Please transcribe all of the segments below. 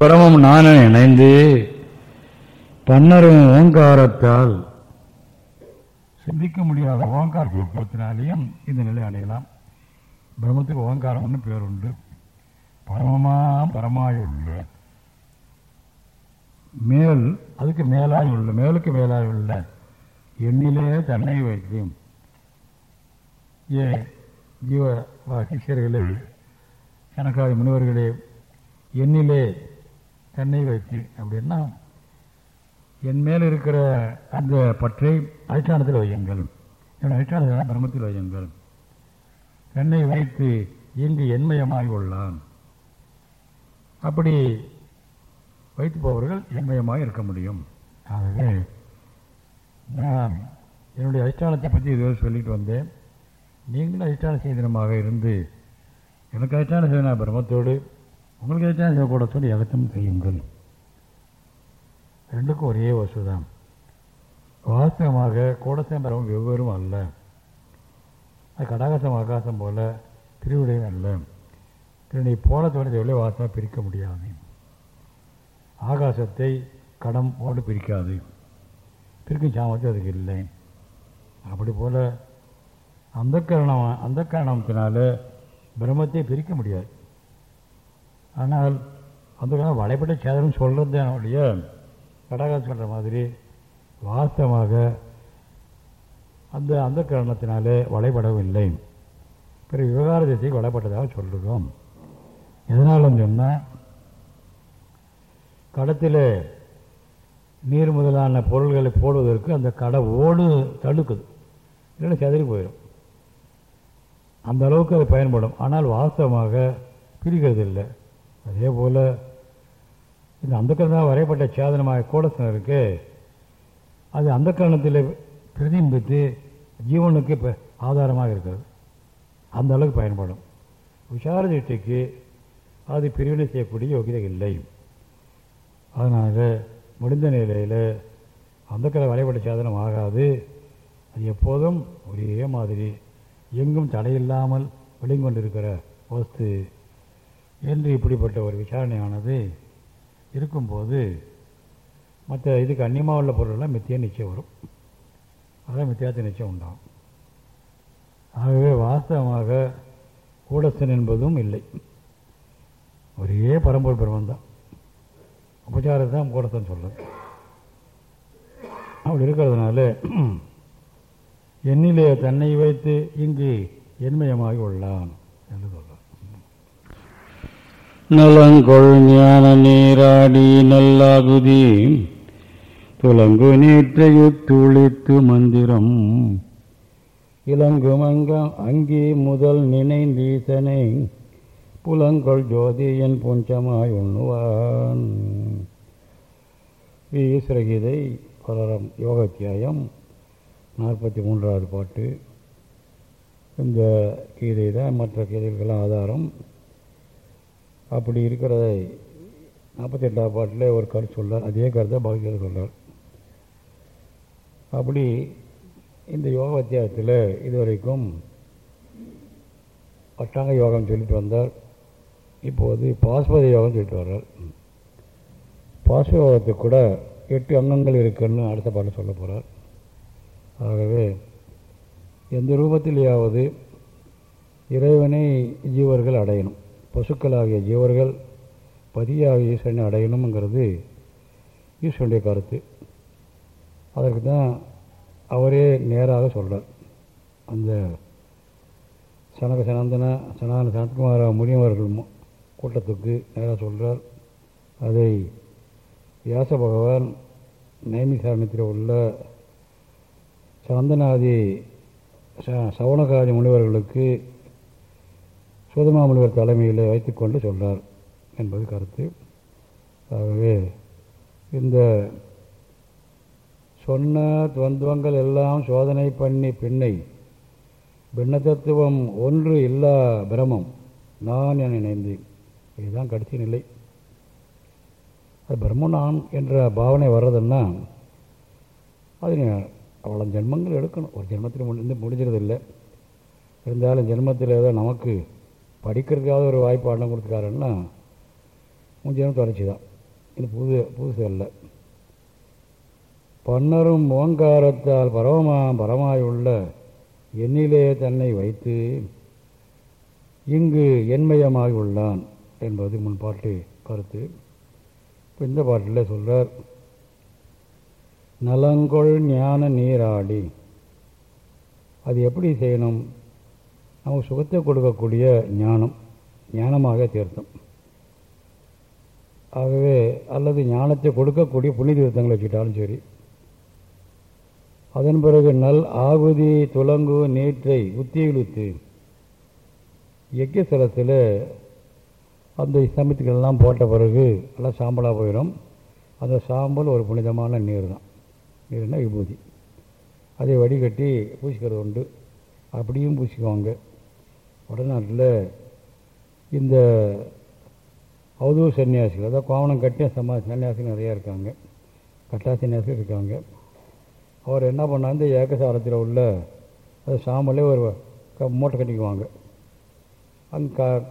பரமம் நானும் இணைந்து பன்னரும் ஓங்காரத்தால் சிந்திக்க முடியாத ஓங்கார விருப்பத்தினாலேயும் இந்த நிலை அடையலாம். பிரம்மத்துக்கு ஓங்காரம்னு பேர் உண்டு பரமமா பரமாய் உள்ள மேல் அதுக்கு மேலாய் உள்ள மேலுக்கு மேலாய் உள்ள எண்ணிலே தன்னை வைக்கும். ஏ ஜீவ சிஷியர்களே கணக்காதி முனிவர்களே எண்ணிலே தன்னை வைத்து அப்படின்னா என் மேல் இருக்கிற அந்த பற்றை அதிஷ்டானத்தில் வையுங்கள். என் அதிஷ்டானத்தில் பிரம்மத்தில் வையுங்கள். தன்னை வைத்து இங்கு என்மயமாய் உள்ளான். அப்படி வைத்து போவர்கள் எண்மயமாக இருக்க முடியும். ஆகவே நான் என்னுடைய அதிஷ்டானத்தை பற்றி இதுவரை சொல்லிட்டு வந்தேன். நீங்களும் அதிஷ்டான சேதனமாக இருந்து எனக்கு அதிஷ்டான சேதனா பிரம்மத்தோடு உங்களுக்கு அதிஷ்டான சேவக்கூடத்தோடு எகத்தம் செய்யுங்கள். ரெண்டுக்கும் ஒரே வசுதான். வாஸ்தவமாக கூடசம் வெவ்வேறும் அல்ல. அது கடாகசம் ஆகாசம் போல திருவிடையும் அல்ல. திருநீ போல தோன்றதை வாசமாக பிரிக்க முடியாது. ஆகாசத்தை கடம் போட்டு பிரிக்காது. பிரிக்கும் சாமர்த்தியம் அதுக்கு இல்லை. அப்படி போல் அந்த கரணம் அந்த காரணத்தினால பிரம்மத்தை பிரிக்க முடியாது. ஆனால் அந்த காலம் வளைப்பட்ட சேதனம் சொல்கிறது அவனுடைய கடகம் சொல்கிற மாதிரி வாஸ்தவமாக அந்த அந்த காரணத்தினாலே வளைபடவில்லை பிற விவகார திசைக்கு வளைப்பட்டதாக சொல்லுகிறோம் எதனாலும் சொன்னால் கடத்தில் நீர் முதலான பொருள்களை போடுவதற்கு அந்த கடை ஓடு தடுக்குது. இல்லைன்னா செதறி போயிடும். அந்த அளவுக்கு அது பயன்படும். ஆனால் வாஸ்தவமாக பிரிக்கிறது இல்லை அதே போல் இந்த அந்த கரணம் வரையப்பட்ட சேதனமாக கோடசனம் இருக்குது அது அந்த கரணத்தில் பிரதிபித்து ஜீவனுக்கு இப்போ ஆதாரமாக இருக்கிறது. அந்த அளவுக்கு பயன்படும். விசார திருஷ்டிக்கு அது பிரிவினை செய்யக்கூடிய யோகிதை இல்லை. அதனால் முடிந்த நிலையில் அந்த கலை வரைபட சாதனம் ஆகாது. அது எப்போதும் ஒரே மாதிரி எங்கும் தடையில்லாமல் வெளிங்கொண்டிருக்கிற வஸ்து என்று இப்படிப்பட்ட ஒரு விசாரணையானது இருக்கும்போது மற்ற இதுக்கு அந்நியமாக உள்ள பொருளெல்லாம் மித்திய நிச்சயம் வரும். அதான் மித்தியாத்த நிச்சயம் உண்டாகும். ஆகவே வாஸ்தவமாக கூடஸ்தன் என்பதும் இல்லை. ஒரே பரம்பொருள் பிரம்மன் தான் உபச்சாரத்தை தான் கூடஸ்தன் சொல்கிறது அப்படி இருக்கிறதுனால என்னிலே தன்னை வைத்து இங்கு என்மயமாகி உள்ளான் என்று சொல்ல நலங்கொள் ஞான நீராடி நல்லாகுதி. துலங்கு நீற்றையுத்துளித்து மந்திரம். இளங்குமங்கம் அங்கே முதல் நினைந்தீசனை. புலங்கொள் ஜோதியன் புஞ்சமாய் உண்ணுவான். ஈஸ்வரகீதை பலரம் யோகாத்தியாயம் நாற்பத்தி மூன்றாவது பாட்டு. இந்த கீதை தான் மற்ற கீதைகளுக்கெல்லாம் ஆதாரம். அப்படி இருக்கிறதை நாற்பத்தி எட்டாவது பாட்டில் ஒரு கருத்து சொல்கிறார் அதே கருத்தை பகவத்கீதை சொல்கிறார் அப்படி இந்த யோக அத்தியாயத்தில் இதுவரைக்கும் அஷ்டாங்க யோகம் சொல்லிட்டு வந்தார். இப்போது பாஸ்பத யோகம் சொல்லிட்டு வர்றார். பாஸ்ப யோகத்துக்கு கூட எட்டு அங்கங்கள் இருக்குன்னு அடுத்த பாட்டில் சொல்ல போகிறார் ஆகவே எந்த ரூபத்திலேயாவது இறைவனை ஜீவர்கள் அடையணும். பசுக்களாகிய ஜீவர்கள் பதியாகிய ஈஸ்வரனை அடையணுங்கிறது ஈஸ்வரனுடைய கருத்து. அதற்கு தான் அவரே நேராக சொல்கிறார் அந்த சனக சனந்தன சனான சனத்குமார முனிவர்கள் கூட்டத்துக்கு நேராக சொல்கிறார் அதை வியாச பகவான் நைமிசாரணத்தில் உள்ள சந்தனாதி ச- சவணகாதி முனிவர்களுக்கு சோதமா முனிவர் தலைமையில் வைத்துக்கொண்டு சொல்கிறார் என்பது கருத்து. ஆகவே இந்த சொன்ன துவந்துவங்கள் எல்லாம் சோதனை பண்ணி பின்னை பின்னத்தத்துவம் ஒன்று இல்லா பிரமம் நான் என நினைந்தேன். இதுதான் கடைசி நிலை. அது பிரம்ம நான் என்ற பாவனை வர்றதுன்னா அது அவ்வளோ ஜென்மங்கள் எடுக்கணும். ஒரு ஜென்மத்தில் முடிந்து முடிஞ்சிறதில்லை இருந்தாலும் ஜென்மத்தில் ஏதோ நமக்கு படிக்கிறதுக்காக ஒரு வாய்ப்பு அண்ணன் கொடுத்துருக்காருன்னா உன் தொடர்ச்சி தான் இது புது புதுசு அல்ல பன்னரும் ஓங்காரத்தால் பரவமா பரமாயுள்ள எண்ணிலே தன்னை வைத்து இங்கு எண்மயமாகி உள்ளான் என்பது முன்பாட்டு கருத்து. இப்போ இந்த பாட்டில் சொல்கிறார் நலங்கொள் ஞான நீராடி அது எப்படி செய்யணும்? நமக்கு சுகத்தை கொடுக்கக்கூடிய ஞானம் ஞானமாக தீர்த்தம். ஆகவே அல்லது ஞானத்தை கொடுக்கக்கூடிய புனித தீர்த்தங்களை வச்சுக்கிட்டாலும் சரி. அதன் பிறகு நல் ஆகுதி துலங்கு நீற்றை உத்தி இழுத்து யக்கியசலத்தில் அந்த சமயத்துக்கெல்லாம் போட்ட பிறகு எல்லாம் சாம்பலாக போயிடும். அந்த சாம்பல் ஒரு புனிதமான நீர் தான் நீர்னா விபூதி. அதை வடிகட்டி பூசிக்கிறது உண்டு. அப்படியும் பூசிக்குவாங்க. வடநாட்டில் இந்த அவதூர் சன்னியாசிகள் அதாவது கோவணம் கட்டிய சமா சன்னியாசிகள் நிறையா இருக்காங்க. கட்டா சன்னியாசிகள் இருக்காங்க. அவர் என்ன பண்ணார் இந்த ஏக்கசாரத்தில் உள்ள அது சாம்பலே ஒரு க- மூட்டை கட்டிக்குவாங்க. அங்கே க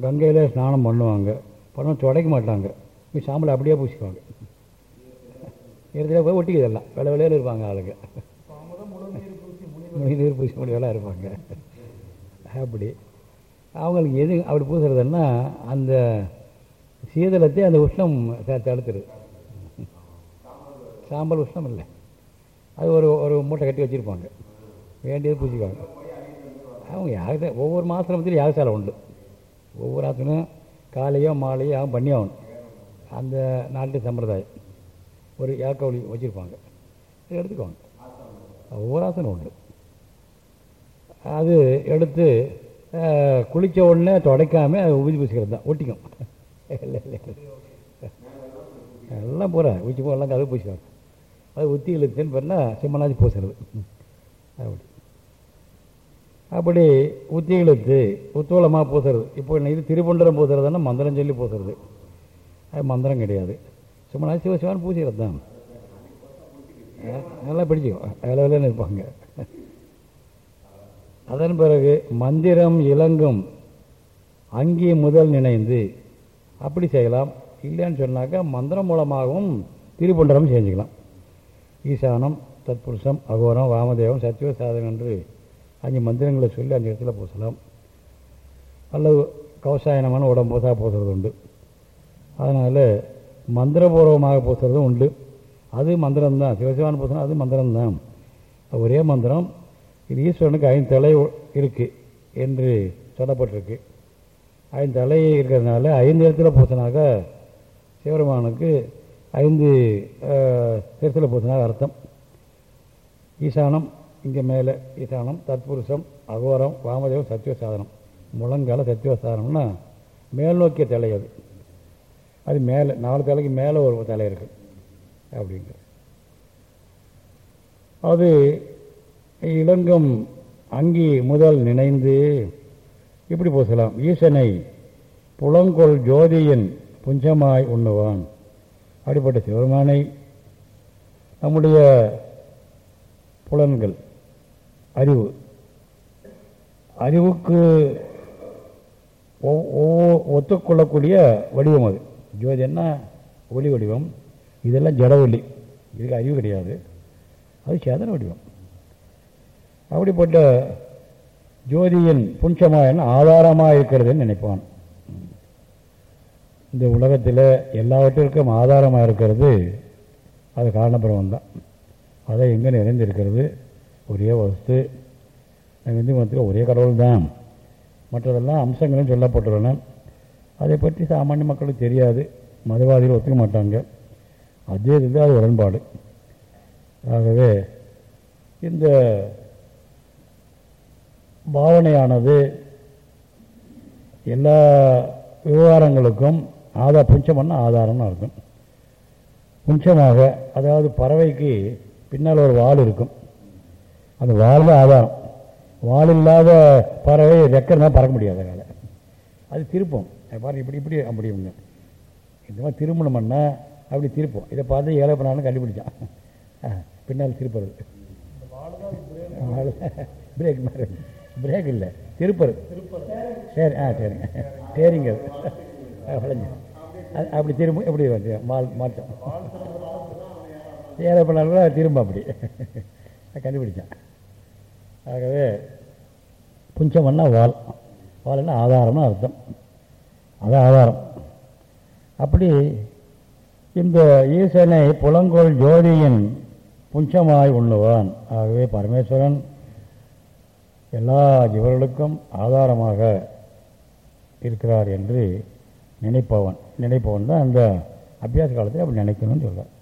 கங்கையில் ஸ்நானம் பண்ணுவாங்க. பண்ண துடைக்க மாட்டாங்க. போய் சாம்பலை அப்படியே பூசிக்குவாங்க. இடத்துல போய் ஒட்டிக்குது எல்லாம். வெள்ளை வெள்ளையில் இருப்பாங்க ஆளுங்க. நீர் பூசி முடியெல்லாம் இருப்பாங்க. அப்படி. அவங்களுக்கு எது அப்படி பூசுறதுன்னா அந்த சீதளத்தை அந்த உஷ்ணம் தடுத்துரு. சாம்பல் உஷ்ணம் இல்லை. அது ஒரு ஒரு மூட்டை கட்டி வச்சுருப்பாங்க. வேண்டியது பூச்சிக்குவாங்க அவங்க யாக ஒவ்வொரு மாதத்துலையும் யாகசாலை உண்டு? ஒவ்வொரு ஆசனும் காலையோ மாலையோ யாகம் பண்ணி ஆகணும். அந்த நாட்டு சம்பிரதாயம். ஒரு யாக்கவழி வச்சுருப்பாங்க. எடுத்துக்கோங்க எடுத்துக்குவாங்க. ஒவ்வொரு ஆசனம் உண்டு. அது எடுத்து அஹ், குளிச்ச உடனே துடைக்காம அது உபதி பூசிக்கிறது தான். ஒட்டிக்கும். இல்லை இல்லை எல்லாம் பூரா. உச்சி பூ எல்லாம் கதவு பூசிக்குவாங்க அது உத்தி இழுத்துன்னு பண்ணால் சிம்மனாச்சு பூசுறது அப்படி. அப்படி உத்தி இழுத்து உத்தூலமாக பூசுறது. இப்போ இது திருப்பண்டரம் பூசுறதுன்னா மந்திரம் சொல்லி பூசுறது. அது மந்திரம் கிடையாது. சும்மா சிவசிவான் பூசிக்கிறது தான். நல்லா பிடிச்சிக்கும் வேலை வேலைன்னு இருப்பாங்க. அதன் பிறகு மந்திரம் இலங்கும். அங்கே முதல் நினைந்து அப்படி செய்யலாம். இல்லைன்னு சொன்னாக்கா மந்திரம் மூலமாகவும் திருப்பண்டரம் செஞ்சுக்கலாம். ஈசானம் தத்புருஷம் அகோரம் வாமதேவம் சத்திய சாதனம் என்று அஞ்சு மந்திரங்களை சொல்லி அஞ்சு இடத்துல பூசலாம். அல்லது கவசாயனமான உடம்பு பூசா பூசுறது உண்டு. அதனால் மந்திரபூர்வமாக பூசுறதும் உண்டு. அது மந்திரம்தான். சிவசிவான பூசணும் அது மந்திரம்தான். ஒரே மந்திரம். இது ஈஸ்வரனுக்கு ஐந்து தலை இருக்குது என்று சொல்லப்பட்டிருக்கு. ஐந்து தலை இருக்கிறதுனால ஐந்து இடத்துல பூசினாக்க சிவபெருமானுக்கு ஐந்து இடத்துல பூசினாக அர்த்தம். ஈசானம் இங்கே மேலே ஈசானம் தத்புருஷம் அகோரம் வாமதேவம் சத்திய சாதனம். முழங்கால சத்திய சாதனம்னா மேல் நோக்கிய தலை அது. அது மேலே நாலு தலைக்கு மேலே ஒரு தலை இருக்குது அப்படிங்கிற. அது இளங்கும் அங்கி முதல் நினைந்து இப்படி பூசலாம். ஈசனை புலங்கொள் ஜோதியின் புஞ்சமாய் உண்ணுவான். அப்படிப்பட்ட சிவருமானை நம்முடைய புலன்கள் அறிவு அறிவுக்கு ஒத்துக்கொள்ளக்கூடிய வடிவம் அது. ஜோதின்னா ஒளி வடிவம். இதெல்லாம் ஜட ஒளி இதுக்கு அறிவு கிடையாது. அது சேதன வடிவம். அப்படிப்பட்ட ஜோதியின் புஞ்சமாயன் ஆதாரமாக இருக்கிறதுன்னு நினைப்பான். இந்த உலகத்தில் எல்லாவற்றிற்கும் ஆதாரமாக இருக்கிறது அது காரணபிரமம் தான் அதை எங்கே நிறைந்திருக்கிறது? ஒரே வஸ்து. இந்து மதத்துக்கு ஒரே கடவுள் தான் மற்றதெல்லாம் அம்சங்களும் சொல்லப்பட்டுள்ளன. அதை பற்றி சாமானிய மக்களுக்கு தெரியாது. மதவாதிகள் ஒத்துக்க மாட்டாங்க. அத்வைதத்தில் அது உடன்பாடு. ஆகவே இந்த பாவனையானது. எல்லா விவகாரங்களுக்கும் ஆதா புஞ்சம்னா ஆதாரம்னு அர்த்தம். புஞ்சமாக அதாவது பறவைக்கு பின்னால் ஒரு வால் இருக்கும். அந்த வால் தான் ஆதாரம். வால் இல்லாத பறவை ரெக்கர்னா பறக்க முடியாது அதனால். அது திருப்பம். பாருங்க இப்படி இப்படி அப்படிங்க இந்த மாதிரி திருமணம்னா அப்படி திருப்போம். இதை பார்த்து ஏழை பண்ணாலும் கண்டுபிடிச்சான். பின்னால் திருப்புறது. பிரேக் மாதிரி பிரேக் இல்லை. திருப்பரு. சரி ஆ சரிங்க சரிங்க விளைஞ்சு அது- அப்படி திரும்ப எப்படி வந்து? மால் மாற்றம். ஏழை பண்ணாலும் திரும்ப அப்படி. கண்டுபிடிச்சான். ஆகவே புஞ்சம்னா வால். வால்னா ஆதாரம்னு அர்த்தம். அது ஆதாரம். அப்படி இந்த ஈசனை புலங்கோல் ஜோதியின் புஞ்சமாய் உண்ணுவான். ஆகவே பரமேஸ்வரன் எல்லா ஜீவர்களுக்கும் ஆதாரமாக இருக்கிறார் என்று நினைப்பவன். நினைப்பவன் தான் அந்த அபியாச காலத்தில் அப்படி நினைக்கணும்னு சொல்கிறார்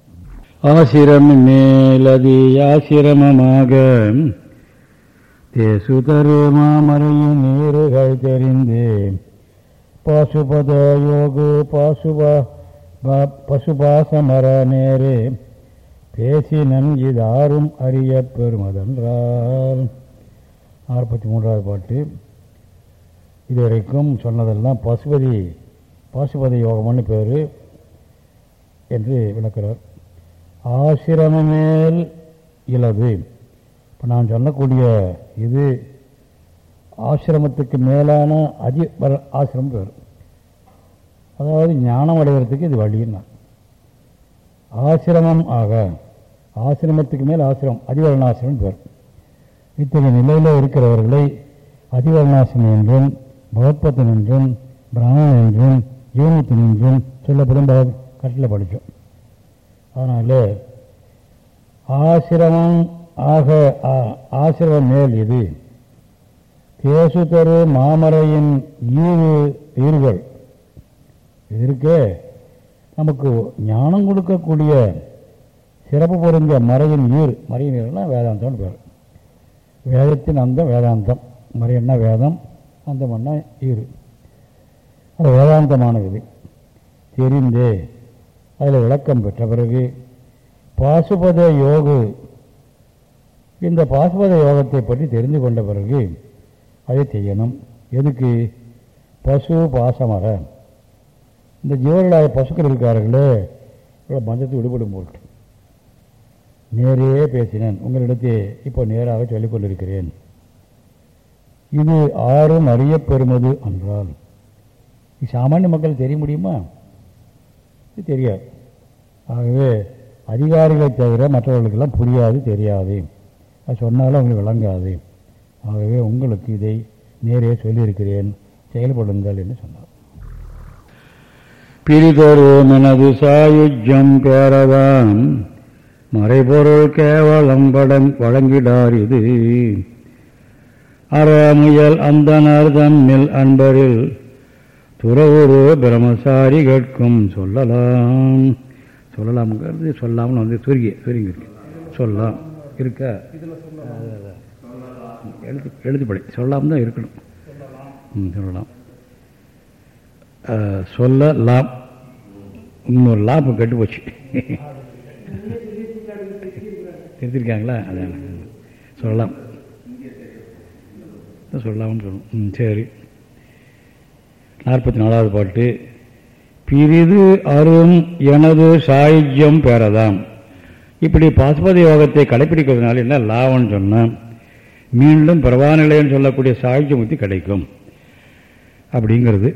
ஆசிரம் மேலதி ஆசிரமமாக தேசு மாமரையின் நேருகள் தெரிந்து. பாசுபத யோகு பாசுபா ப- பசுபாசமர நேரே. பேசினன் இதாரும் அறிய பெறுமதென்றால். நாற்பத்தி மூன்றாவது பாட்டு. இதுவரைக்கும் சொன்னதெல்லாம் பசுபதி பாசுபதி யோகம்னு பேர் என்று விளக்கிறார். ஆசிரமமேல் இலது இப்போ நான் சொல்லக்கூடிய இது ஆசிரமத்துக்கு மேலான அதி ஆசிரமம் பேர். அதாவது ஞானம் அடைகிறதுக்கு இது வழின்னா. ஆசிரமம் ஆக ஆசிரமத்துக்கு மேல் ஆசிரமம் அதிவரணாசிரமம் பேர். இத்தகைய நிலையில் இருக்கிறவர்களை அதிவரணாசிரமம் என்றும் பகவத்பத்தன் என்றும் பிராமணன் என்றும் ஜீவனத்தின் என்றும் சொல்லப்படும் கட்டில் படித்தோம் அதனால் ஆசிரமம் ஆக ஆ- ஆசிரமம் மேல் இது தேசு தரு மாமரையின் ஈவு ஈர்கள் இதற்கு இருக்கே நமக்கு ஞானம் கொடுக்கக்கூடிய சிறப்பு பொருந்திய மறையின் ஈர் மறையின் ஈர்னா வேதாந்தம்னு பேர். வேதத்தின் அந்தம் வேதாந்தம். மறையன்னா வேதம்? அந்தம்னா ஈறு. அது வேதாந்தமானது. தெரிந்தே அதில் விளக்கம் பெற்ற பிறகு பாசுபத யோகு இந்த பாசுபத யோகத்தை பற்றி தெரிந்து கொண்ட பிறகு அதை செய்யணும். எதுக்கு? பசு பாசமர இந்த ஜீவர்களாக பசுக்கள் இருக்கார்களே இவ்வளோ பந்தத்தை விடுபடும் போட்டு நேரே பேசினேன். உங்களிடத்தே இப்போ நேராக சொல்லிக் கொண்டிருக்கிறேன். இது ஆறும் அறியப் பெறுவது என்றால் சாமானிய மக்கள் தெரிய முடியுமா? இது தெரியாது. ஆகவே அதிகாரிகளை தவிர மற்றவர்களுக்கெல்லாம் புரியாது தெரியாது. அது சொன்னாலும் அவங்களுக்கு விளங்காது. ஆகவே உங்களுக்கு இதை நேரே சொல்லியிருக்கிறேன். செயல்படுங்கள் என்று சொன்னார். பிரிதொரு மனது சாயுஜம் பேரவான். மறைபொருள் கேவலம் படம் வழங்கிடார் இது. அறமுயல் அந்தனர் தம்மில் அன்பரில் துறவுரு பிரமசாரி கேட்கும் சொல்லலாம். சொல்லலாம்ங்கிறது சொல்லாமல் வந்து சுருங்கி சுருங்கி இருக்கு. சொல்லலாம் இருக்கா. எழுத்து எழுத்துப்படி. சொல்லாமல் தான் இருக்கணும். ம், சொல்லலாம். சொல்லலாம். இன்னொரு லாபம் கெட்டு போச்சு திருத்திருக்காங்களா அதான். சொல்லலாம். சொல்லலாம்னு சொல்லணும். ம் சரி. நாற்பத்தி நாலாவது பாட்டு. பிரிது அரும் எனது சாயுஜ்யம் பெறதாம். இப்படி பாசுபத யோகத்தை கடைப்பிடிக்கிறதுனால என்ன லாபம்னு சொன்னால் மீண்டும் பிரவாநிலைன்னு சொல்லக்கூடிய சாயுஜ்ய முக்தி கிடைக்கும். அப்படிங்கிறது.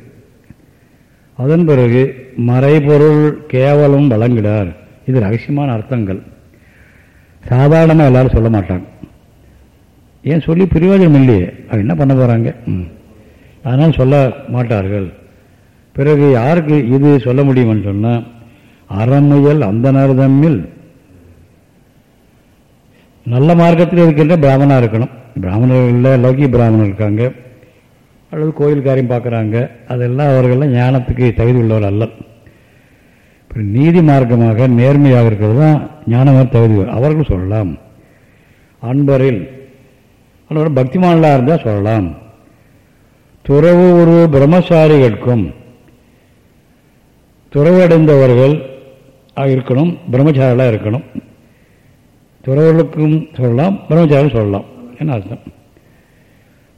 அதன் பிறகு மறைபொருள் கேவலம் வழங்கிடார் இது ரகசியமான அர்த்தங்கள். சாதாரணமாக எல்லாரும் சொல்ல மாட்டாங்க. ஏன் சொல்லி பிரயோஜனம் இல்லையே? அவங்க என்ன பண்ண போகிறாங்க அதனால் சொல்ல மாட்டார்கள். பிறகு யாருக்கு இது சொல்ல முடியும்னு சொன்னால் அறமுயல் அந்த தம்மில் நல்ல மார்க்கத்தில் இருக்கின்ற பிராமணா இருக்கணும். பிராமணர்களில் லௌகி பிராமணர் இருக்காங்க. அல்லது கோயில் காரியம் பார்க்குறாங்க. அதெல்லாம் அவர்கள்லாம் ஞானத்துக்கு தகுதி உள்ளவர் அல்ல. நீதி மார்க்கமாக நேர்மையாக இருக்கிறது தான் ஞானமாக தகுதி அவர்கள் சொல்லலாம். அன்பரில் அல்லது பக்திமானலாக இருந்தால் சொல்லலாம். துறவு ஒரு பிரம்மசாரிகளுக்கும் துறவடைந்தவர்கள் இருக்கணும் பிரம்மச்சாரிகளாக இருக்கணும். துறவர்களுக்கும் சொல்லலாம் பிரம்மச்சாரியும் சொல்லலாம். என்ன அர்த்தம்?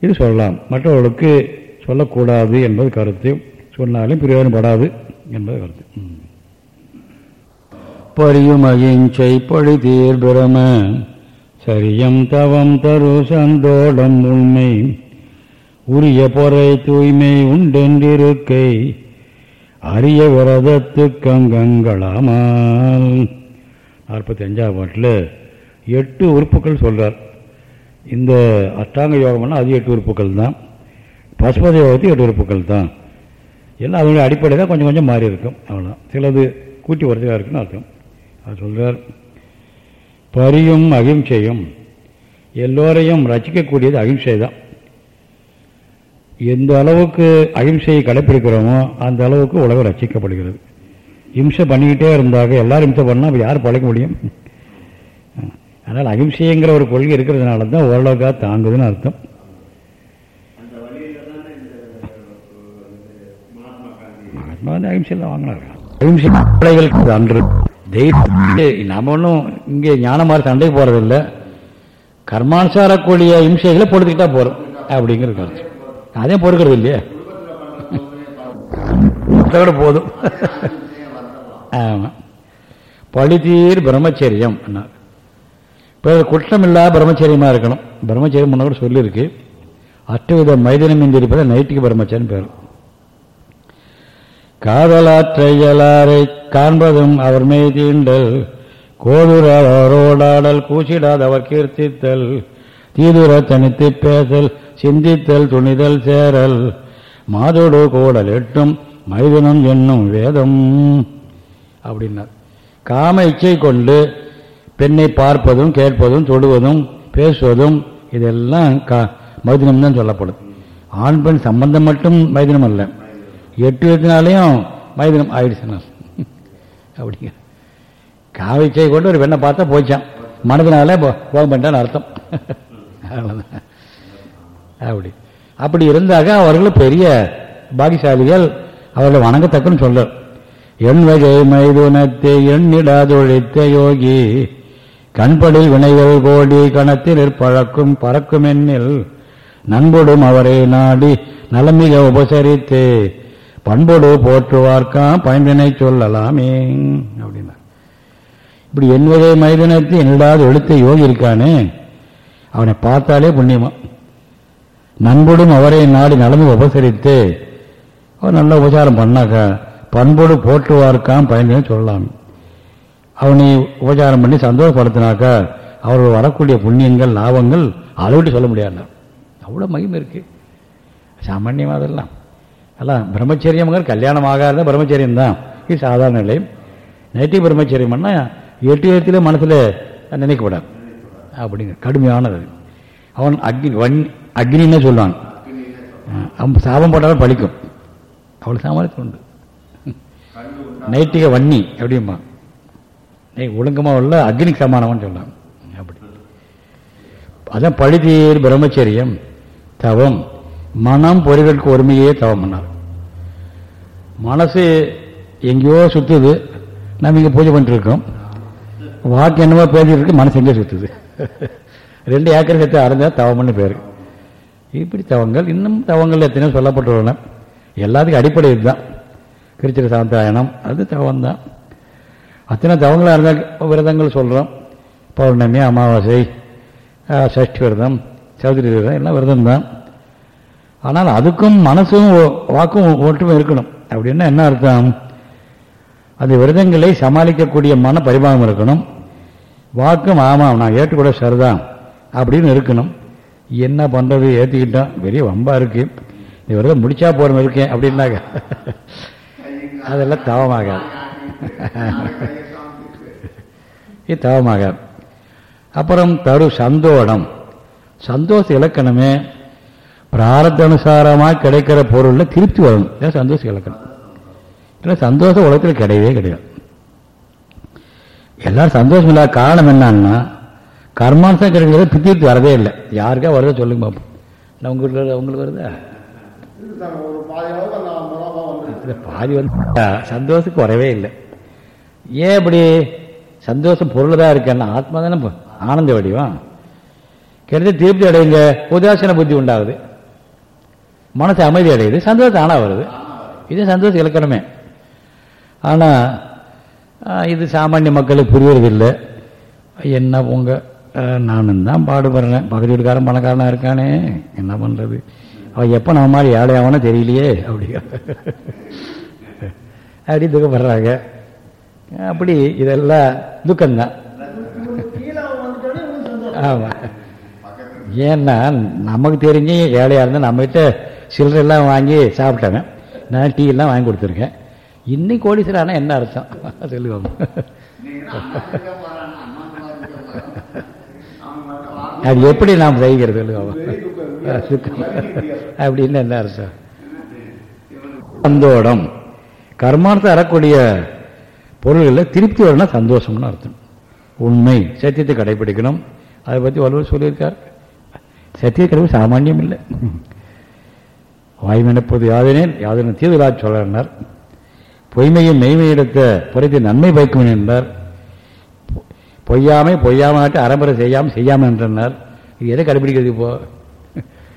இது சொல்லலாம். மற்றவர்களுக்கு சொல்லக்கூடாது என்பது கருத்து. சொன்னாலும் பிரயோஜனப்படாது என்பது கருத்து. ம். பரியுமகிஞ்சை பழிதீர் பிரம. சரியம் தவம் தரு சந்தோடம் உண்மை. உரிய பொறை தூய்மை உண்டென்றிருக்கை. அரிய விரதத்துக்கங்கங்களாமால் நாற்பத்தி அஞ்சாவது பாட்டில் எட்டு உறுப்புகள் சொல்கிறார் இந்த அஷ்டாங்க யோகம்னா அது எட்டு உறுப்புகள் தான். பசுபத யோகத்து எட்டு உறுப்புகள் தான். எல்லாம் அதனுடைய அடிப்படை தான் கொஞ்சம் கொஞ்சம் மாறி இருக்கும் அவ்வளோதான் சிலது கூட்டி வரதுக்காக இருக்குன்னு அர்த்தம். அது சொல்கிறார் பரியும் அகிம்சையும் எல்லோரையும் ரசிக்கக்கூடியது அகிம்சை தான் எந்த அளவுக்கு அகிம்சையை கடைப்பிடிக்கிறோமோ அந்த அளவுக்கு உலகம் ரசிக்கப்படுகிறது. இம்சை பண்ணிக்கிட்டே இருந்தாங்க எல்லாரும் இம்சை பண்ணால் அப்போ யார் பழைக்க முடியும்? அதனால் அகிம்சைங்கிற ஒரு கொள்கை இருக்கிறதுனால தான் ஓரளவுக்காக தாங்குதுன்னு அர்த்தம். மகாத்மா வந்து அகிம்சையில் வாங்கினார் அகிம்சை அன்று தெய்வம் நாம ஒன்றும் இங்கே ஞானமாரி சண்டைக்கு போகிறதில்ல கர்மானுசாரக்கூடிய இம்சைகளை பொறுத்துக்கிட்டா போகிறோம் அப்படிங்கிற கருத்து. அதே பொறுக்கிறது இல்லையே? கூட போதும். ஆமாம் பழிதீர் பிரம்மச்சரியம் இப்போ குற்றமில்லா பிரம்மச்சரியமாக இருக்கணும். பிரம்மச்சரியம் முன்ன கூட சொல்லியிருக்கு. அஷ்டவித மைதனம் இருப்பதை நைட்டுக்கு பிரம்மச்சரியம் பேர் காதலாற்றையலாரை காண்பதும் அவர் மெய்தீண்டல் கோதுர அவரோடாடல் கூச்சிடாத அவர் கீர்த்தித்தல். தீதுர தனித்து பேசல் சிந்தித்தல் துணிதல் சேரல். மாதோடு கோடல் எட்டும் மைதனம் என்னும் வேதம். அப்படின்னார். காம இச்சை கொண்டு பெண்ணை பார்ப்பதும் கேட்பதும் தொடுவதும் பேசுவதும் இதெல்லாம் கா மைதினம் தான் சொல்லப்படும் ஆண் பெண் சம்பந்தம் மட்டும் மைதினம் அல்ல. எட்டு எட்டுனாலையும் மைதினம் ஆயிடுச்சுன்னா அப்படிங்க. காவிச்சை கொண்டு ஒரு பெண்ணை பார்த்தா போச்சான் மனதினால போகம் பண்ணிட்டான்னு அர்த்தம். அவ்வளோதான் அப்படி. அப்படி இருந்தாக அவர்கள் பெரிய பாகிசாலிகள் அவர்களை வணங்கத்தக்கன்னு சொல்ல. என் வகை மைதுனத்தை எண்ணிடாதொழித்த யோகி கண்படில் வினைகள் கோடி கணத்தில் பழக்கும் பறக்கும் எண்ணில் நண்படும் அவரை நாடி நலமிக உபசரித்து பண்போடு போற்றுவார்க்காம் பயன்பினை சொல்லலாமே அப்படின்னா இப்படி என்பதை மைதனத்தை என்னிடாது எழுத்த யோகி இருக்கானே அவனை பார்த்தாலே புண்ணியமா? நண்புடும் அவரை நாடி நலமை உபசரித்து அவர் நல்ல உபசாரம் பண்ணாக்கா பண்போடு போற்றுவார்க்காம் பயன்பினை சொல்லலாம். அவனை உபசாரம் பண்ணி சந்தோஷப்படுத்தினாக்கா அவர்கள் வரக்கூடிய புண்ணியங்கள் லாபங்கள் அளவிட்டு சொல்ல முடியாது அவ்வளோ மகிமை இருக்குது சாமான்யமாக அதெல்லாம். எல்லாம் பிரம்மச்சரியம்ங்கிற கல்யாணம் ஆகாத பிரம்மச்சரியம் தான் இது சாதாரண நிலை. நைட்டி பிரம்மச்சரியம்னா எட்டு எழுத்துல மனசில் நினைக்கப்படாது. அப்படிங்கிற கடுமையானது அவன் அக்னி வன் அக்னின்னு சொல்லுவான் அவன் சாபம் போட்டாலும் பழிக்கும். அவ்வளோ சாமர்த்தியம் உண்டு. நைட்டிக வன்னி அப்படிம்பா நீ ஒழுங்கமாக உள்ள அக்னிக்கு சமானம்னு சொல்லலாம் அப்படி. அதான் பழிதீர் பிரம்மச்சரியம். தவம். மனம் பொறிகளுக்கு ஒருமையே தவம் பண்ணார் மனசு எங்கேயோ சுத்துது. நம்ம இங்கே பூஜை பண்ணிட்டுருக்கோம். வாக்கு என்னமோ பேசிட்டு இருக்கு மனசு எங்கேயோ சுத்துது. ரெண்டு ஏக்கர் சேர்த்து அறந்தால் தவம்னு பேர். இப்படி தவங்கள் இன்னும் தவங்கள் எத்தனையோ சொல்லப்பட்டுள்ளன. எல்லாத்துக்கும் அடிப்படை இதுதான். கிருச்சிர சாந்தாயணம் அது தவம் தான் அத்தனை தவங்களாக இருந்தால் விரதங்கள் சொல்கிறோம் பௌர்ணமி அமாவாசை சஷ்டி விரதம் சௌதரி விரதம் எல்லாம் விரதம் தான் ஆனால் அதுக்கும் மனசும் வாக்கும் ஒற்றுமை இருக்கணும். அப்படின்னா என்ன அர்த்தம்? அது விரதங்களை சமாளிக்கக்கூடிய மன பரிமாணம் இருக்கணும். வாக்கும் ஆமாம் நான் ஏற்றுக்கூட சரிதான் அப்படின்னு இருக்கணும். என்ன பண்ணுறது ஏற்றிக்கிட்டோம் பெரிய வம்பாக இருக்கு. இந்த விரதம் முடிச்சா போகிற இருக்கேன் அப்படின்னாக்க. அதெல்லாம் தவமாக இது தவமாக அப்புறம் தரு சந்தோடம். சந்தோஷ இலக்கணமே பிராரத்தனுசாரமாக கிடைக்கிற பொருளில் திருப்தி வரணும். ஏதாவது சந்தோஷம் இலக்கணம். ஏன்னா சந்தோஷம் உலகத்தில் கிடையவே கிடையாது. எல்லாரும் சந்தோஷம் இல்லாத காரணம் என்னன்னா கர்மானுசம் கிடைக்கிறது பித்திருப்தி வரதே இல்லை. யாருக்கா வருதோ சொல்லுங்க பார்ப்போம் இல்லை உங்களுக்கு உங்களுக்கு வருதா? பாதி வந்து சந்தோஷத்துக்கு வரவே இல்லை. ஏன் இப்படி சந்தோஷம் பொருள் தான் இருக்கேன்னா ஆத்மா தானே ஆனந்த வடிவம். கிடைத்த திருப்தி அடையுங்க. உதாசீன புத்தி உண்டாகுது. மனசு அமைதி அடையுது சந்தோஷம் ஆனால் வருது. இது சந்தோஷம் இலக்கணமே ஆனால் இது சாமானிய மக்களுக்கு புரியறதில்லை என்ன உங்க நானும் தான் பாடுபடுறேன். பக்கத்து வீட்டுக்காரன் பணக்காரனாக இருக்கானே என்ன பண்ணுறது அவன் எப்போ நம்ம மாதிரி ஏழை ஆவானோ தெரியலையே அப்படி. அப்படி துக்கப்படுறாங்க. அப்படி இதெல்லாம் துக்கம்தான். ஆமாம் ஏன்னா நமக்கு தெரிஞ்சு ஏழையாக இருந்தால் நம்மகிட்ட சில்லறை எல்லாம் வாங்கி சாப்பிட்டாங்க. நான் டீ எல்லாம் வாங்கி கொடுத்துருக்கேன். இன்னும் கோடீஸ்வரர் என்ன அர்த்தம்? சொல்லுவாங்க. அது எப்படி நாம் செய்கிறது சொல்லுவாங்க. அப்படின்னு என்ன அர்த்தம்? சந்தோடம். கர்மானத்தை அறக்கூடிய பொருள்களில் திருப்தி வரணும் சந்தோஷம்னு அர்த்தம். உண்மை. சத்தியத்தை கடைபிடிக்கணும். அதை பற்றி வலுவர் சொல்லியிருக்கார். சத்திய கடவுள் சாமானியம் இல்லை. வாய்மனப்பது யாதனேன்? யாதன தீதுலா பொய்மையின் பொய்மையும் மெய்மையிடத்த புறத்தை நன்மை பயக்கும் என்றார் பொய்யாமை பொய்யாமட்டு அறம்பரை செய்யாமல் செய்யாமல் என்றார் இது எதை கடைபிடிக்கிறது இப்போ?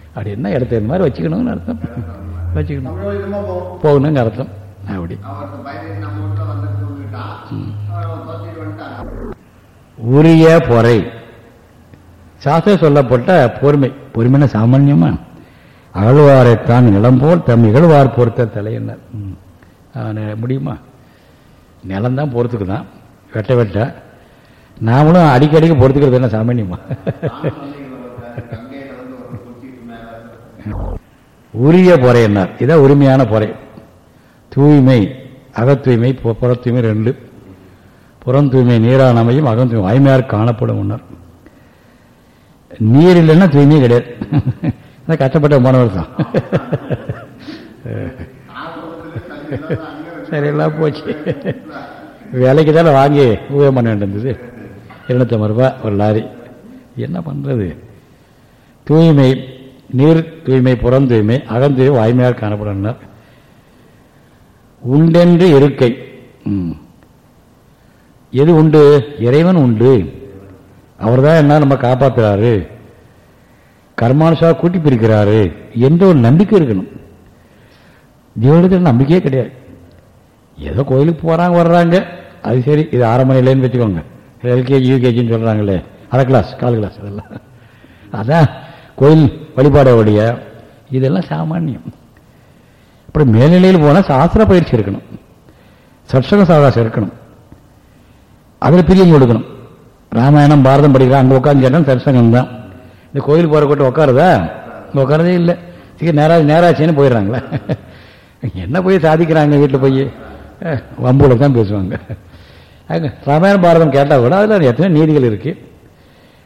அப்படி என்ன இடத்த இந்த மாதிரி வச்சுக்கணும்னு அர்த்தம். வச்சுக்கணும். போகணுங்க அர்த்தம். அப்படி. உரிய பொறை. சாஸ்திரம் சொல்லப்பட்ட பொறுமை. பொறுமைன்னு சாமான்யமா? அகழ்வாரைத்தான் நிலம் போல் தம் இகழ்வார் பொறுத்த தலையினர் முடியுமா? நிலம்தான் பொறுத்துக்கு தான் வெட்ட வெட்ட. நாமளும் அடிக்கடிக்கு பொறுத்துக்கிறது என்ன சாமான்யமா உரிய பொறை என்னார். இதான் உரிமையான பொறை. தூய்மை அகத்தூய்மை புற தூய்மை ரெண்டு. புறம் தூய்மை நீரானமையும் அகம் தூய்மை வாய்மையார் காணப்படும் முன்னர் நீர் இல்லைன்னா தூய்மையே கிடையாது. கஷ்டப்பட்ட மாணவர் தான் சரி எல்லாம் போச்சு. வேலைக்கு தானே வாங்கி உபயோகம் பண்ண வேண்டியது இருநூத்தம்பது ரூபா ஒரு லாரி. என்ன பண்ணுறது தூய்மை நீர் தூய்மை புறம் தூய்மை அகந்தூய் வாய்மையால் வாய்மையாக காணப்படணும் உண்டென்று இருக்கை. எது உண்டு? இறைவன் உண்டு. அவர் தான் என்ன நம்ம காப்பாற்றுறாரு கர்மானுஷா கூட்டி பிரிக்கிறாரு. எந்த ஒரு நம்பிக்கை இருக்கணும். ஜீவனத்தில் நம்பிக்கையே கிடையாது. ஏதோ கோயிலுக்கு போகிறாங்க வர்றாங்க. அது சரி இது ஆரம்ப நிலைன்னு வச்சுக்கோங்க. எல்கேஜி யூகேஜின்னு சொல்கிறாங்களே அரை கிளாஸ் கால் கிளாஸ் அதெல்லாம். அதான் கோயில் வழிபாடோடைய இதெல்லாம் சாமானியம். அப்புறம் மேல்நிலையில் போனால் சாஸ்திர பயிற்சி இருக்கணும். சட்சக சாகாசம் இருக்கணும். அதில் பிரியம் கொடுக்கணும். ராமாயணம் பாரதம் படிக்கிறான் அங்கே உட்காந்து கேட்டால் சட்சங்கம் தான். இந்த கோயில் போகிற கூட்டம் உட்காருதா இங்கே உட்காரதே இல்லை. சீக்கிரம் நேராக நேராச்சுன்னு போயிடுறாங்களே. என்ன போய் சாதிக்கிறாங்க வீட்டில் போய்? வம்புல தான் பேசுவாங்க. ராமாயண ராமாயணம் பாரதம் கேட்டால் கூட அதில் எத்தனை நீதிகள் இருக்குது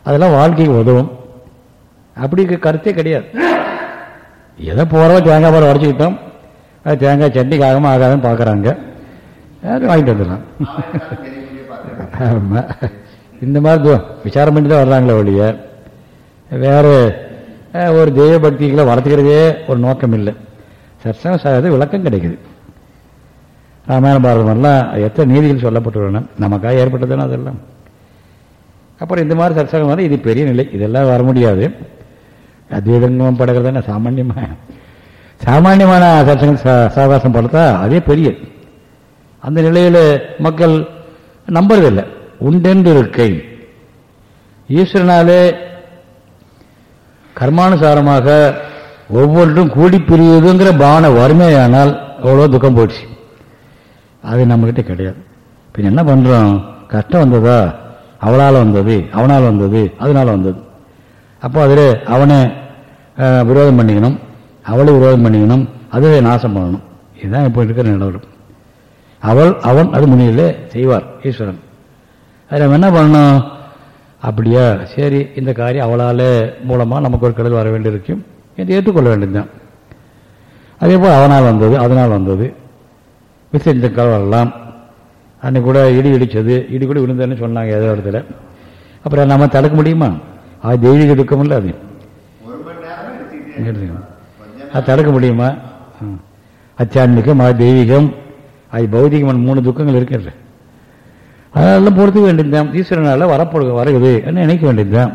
அதெல்லாம் வாழ்க்கைக்கு உதவும். அப்படி கருத்தே கிடையாது. எதை போகிறோம் தேங்காய் பால் உடச்சிக்கிட்டோம் அது தேங்காய் சட்னிக்கு ஆகாமல் ஆகாதுன்னு பார்க்குறாங்க அது வாங்கிட்டு வந்துடலாம். ஆமாம் இந்த மாதிரி விசாரம் பண்ணி தான் வர்றாங்களே ஒழிய. வேறு ஒரு தெய்வ பக்திகளை வளர்த்துக்கிறதே ஒரு நோக்கம் இல்லை. சத்சங்கம் சாகிறது விளக்கம் கிடைக்குது. ராமாயண பாரதமெல்லாம் எத்தனை நீதிகள் சொல்லப்பட்டுள்ளன. நமக்காக ஏற்பட்டதுன்னு அதெல்லாம். அப்புறம் இந்த மாதிரி சத்சங்கம் வந்து இது பெரிய நிலை. இதெல்லாம் வர முடியாது. அதீதங்கம் படுகிறது சாமான்யமாக சாமானியமான சத்சங்கம் சாவாசம் படுத்தா அதே பெரிய. அந்த நிலையில் மக்கள் நம்புறதில்லை. உண்டென்று இருக்கை ஈஸ்வரனாலே கர்மானுசாரமாக ஒவ்வொன்றும் கூடி பிரியுதுங்கிற பாவனை வறுமையானால் அவ்வளோ துக்கம் போயிடுச்சு. அது நம்மக்கிட்ட கிடையாது. பின் என்ன பண்ணுறோம் கஷ்டம் வந்ததா? அவளால் வந்தது அவனால் வந்தது அதனால் வந்தது. அப்போ அதில் அவனை விரோதம் பண்ணிக்கணும். அவளை விரோதம் பண்ணிக்கணும். அதுவே நாசம் பண்ணணும். இதுதான் இப்போ இருக்கிற நிலவரம். அவள் அவன் அது முன்னிலே செய்வார் ஈஸ்வரன். அதில் நம்ம என்ன பண்ணணும்? அப்படியா? சரி இந்த காரியம் அவளால் மூலமாக நமக்கு ஒரு கடல் வர வேண்டியிருக்கும் என்று ஏற்றுக்கொள்ள வேண்டியதுதான். அதே போல் அவனால் வந்தது அதனால் வந்தது. விசேஷ கால் வரலாம். அன்னைக்கு கூட இடி இடித்தது இடி கூட விழுந்ததுன்னு சொன்னாங்க ஏதோ இடத்துல. அப்புறம் நம்ம தடுக்க முடியுமா? அது தெய்வீக துக்கம் இல்லை அது. அது தடுக்க முடியுமா? அச்சான்மிகம் அது தெய்வீகம் அது பௌதிகம் மூணு துக்கங்கள் இருக்கின்ற அதெல்லாம் பொறுத்துக்க வேண்டியதுதான் ஈஸ்வரனால் வரப்படு வருகுது என்று நினைக்க வேண்டியதுதான்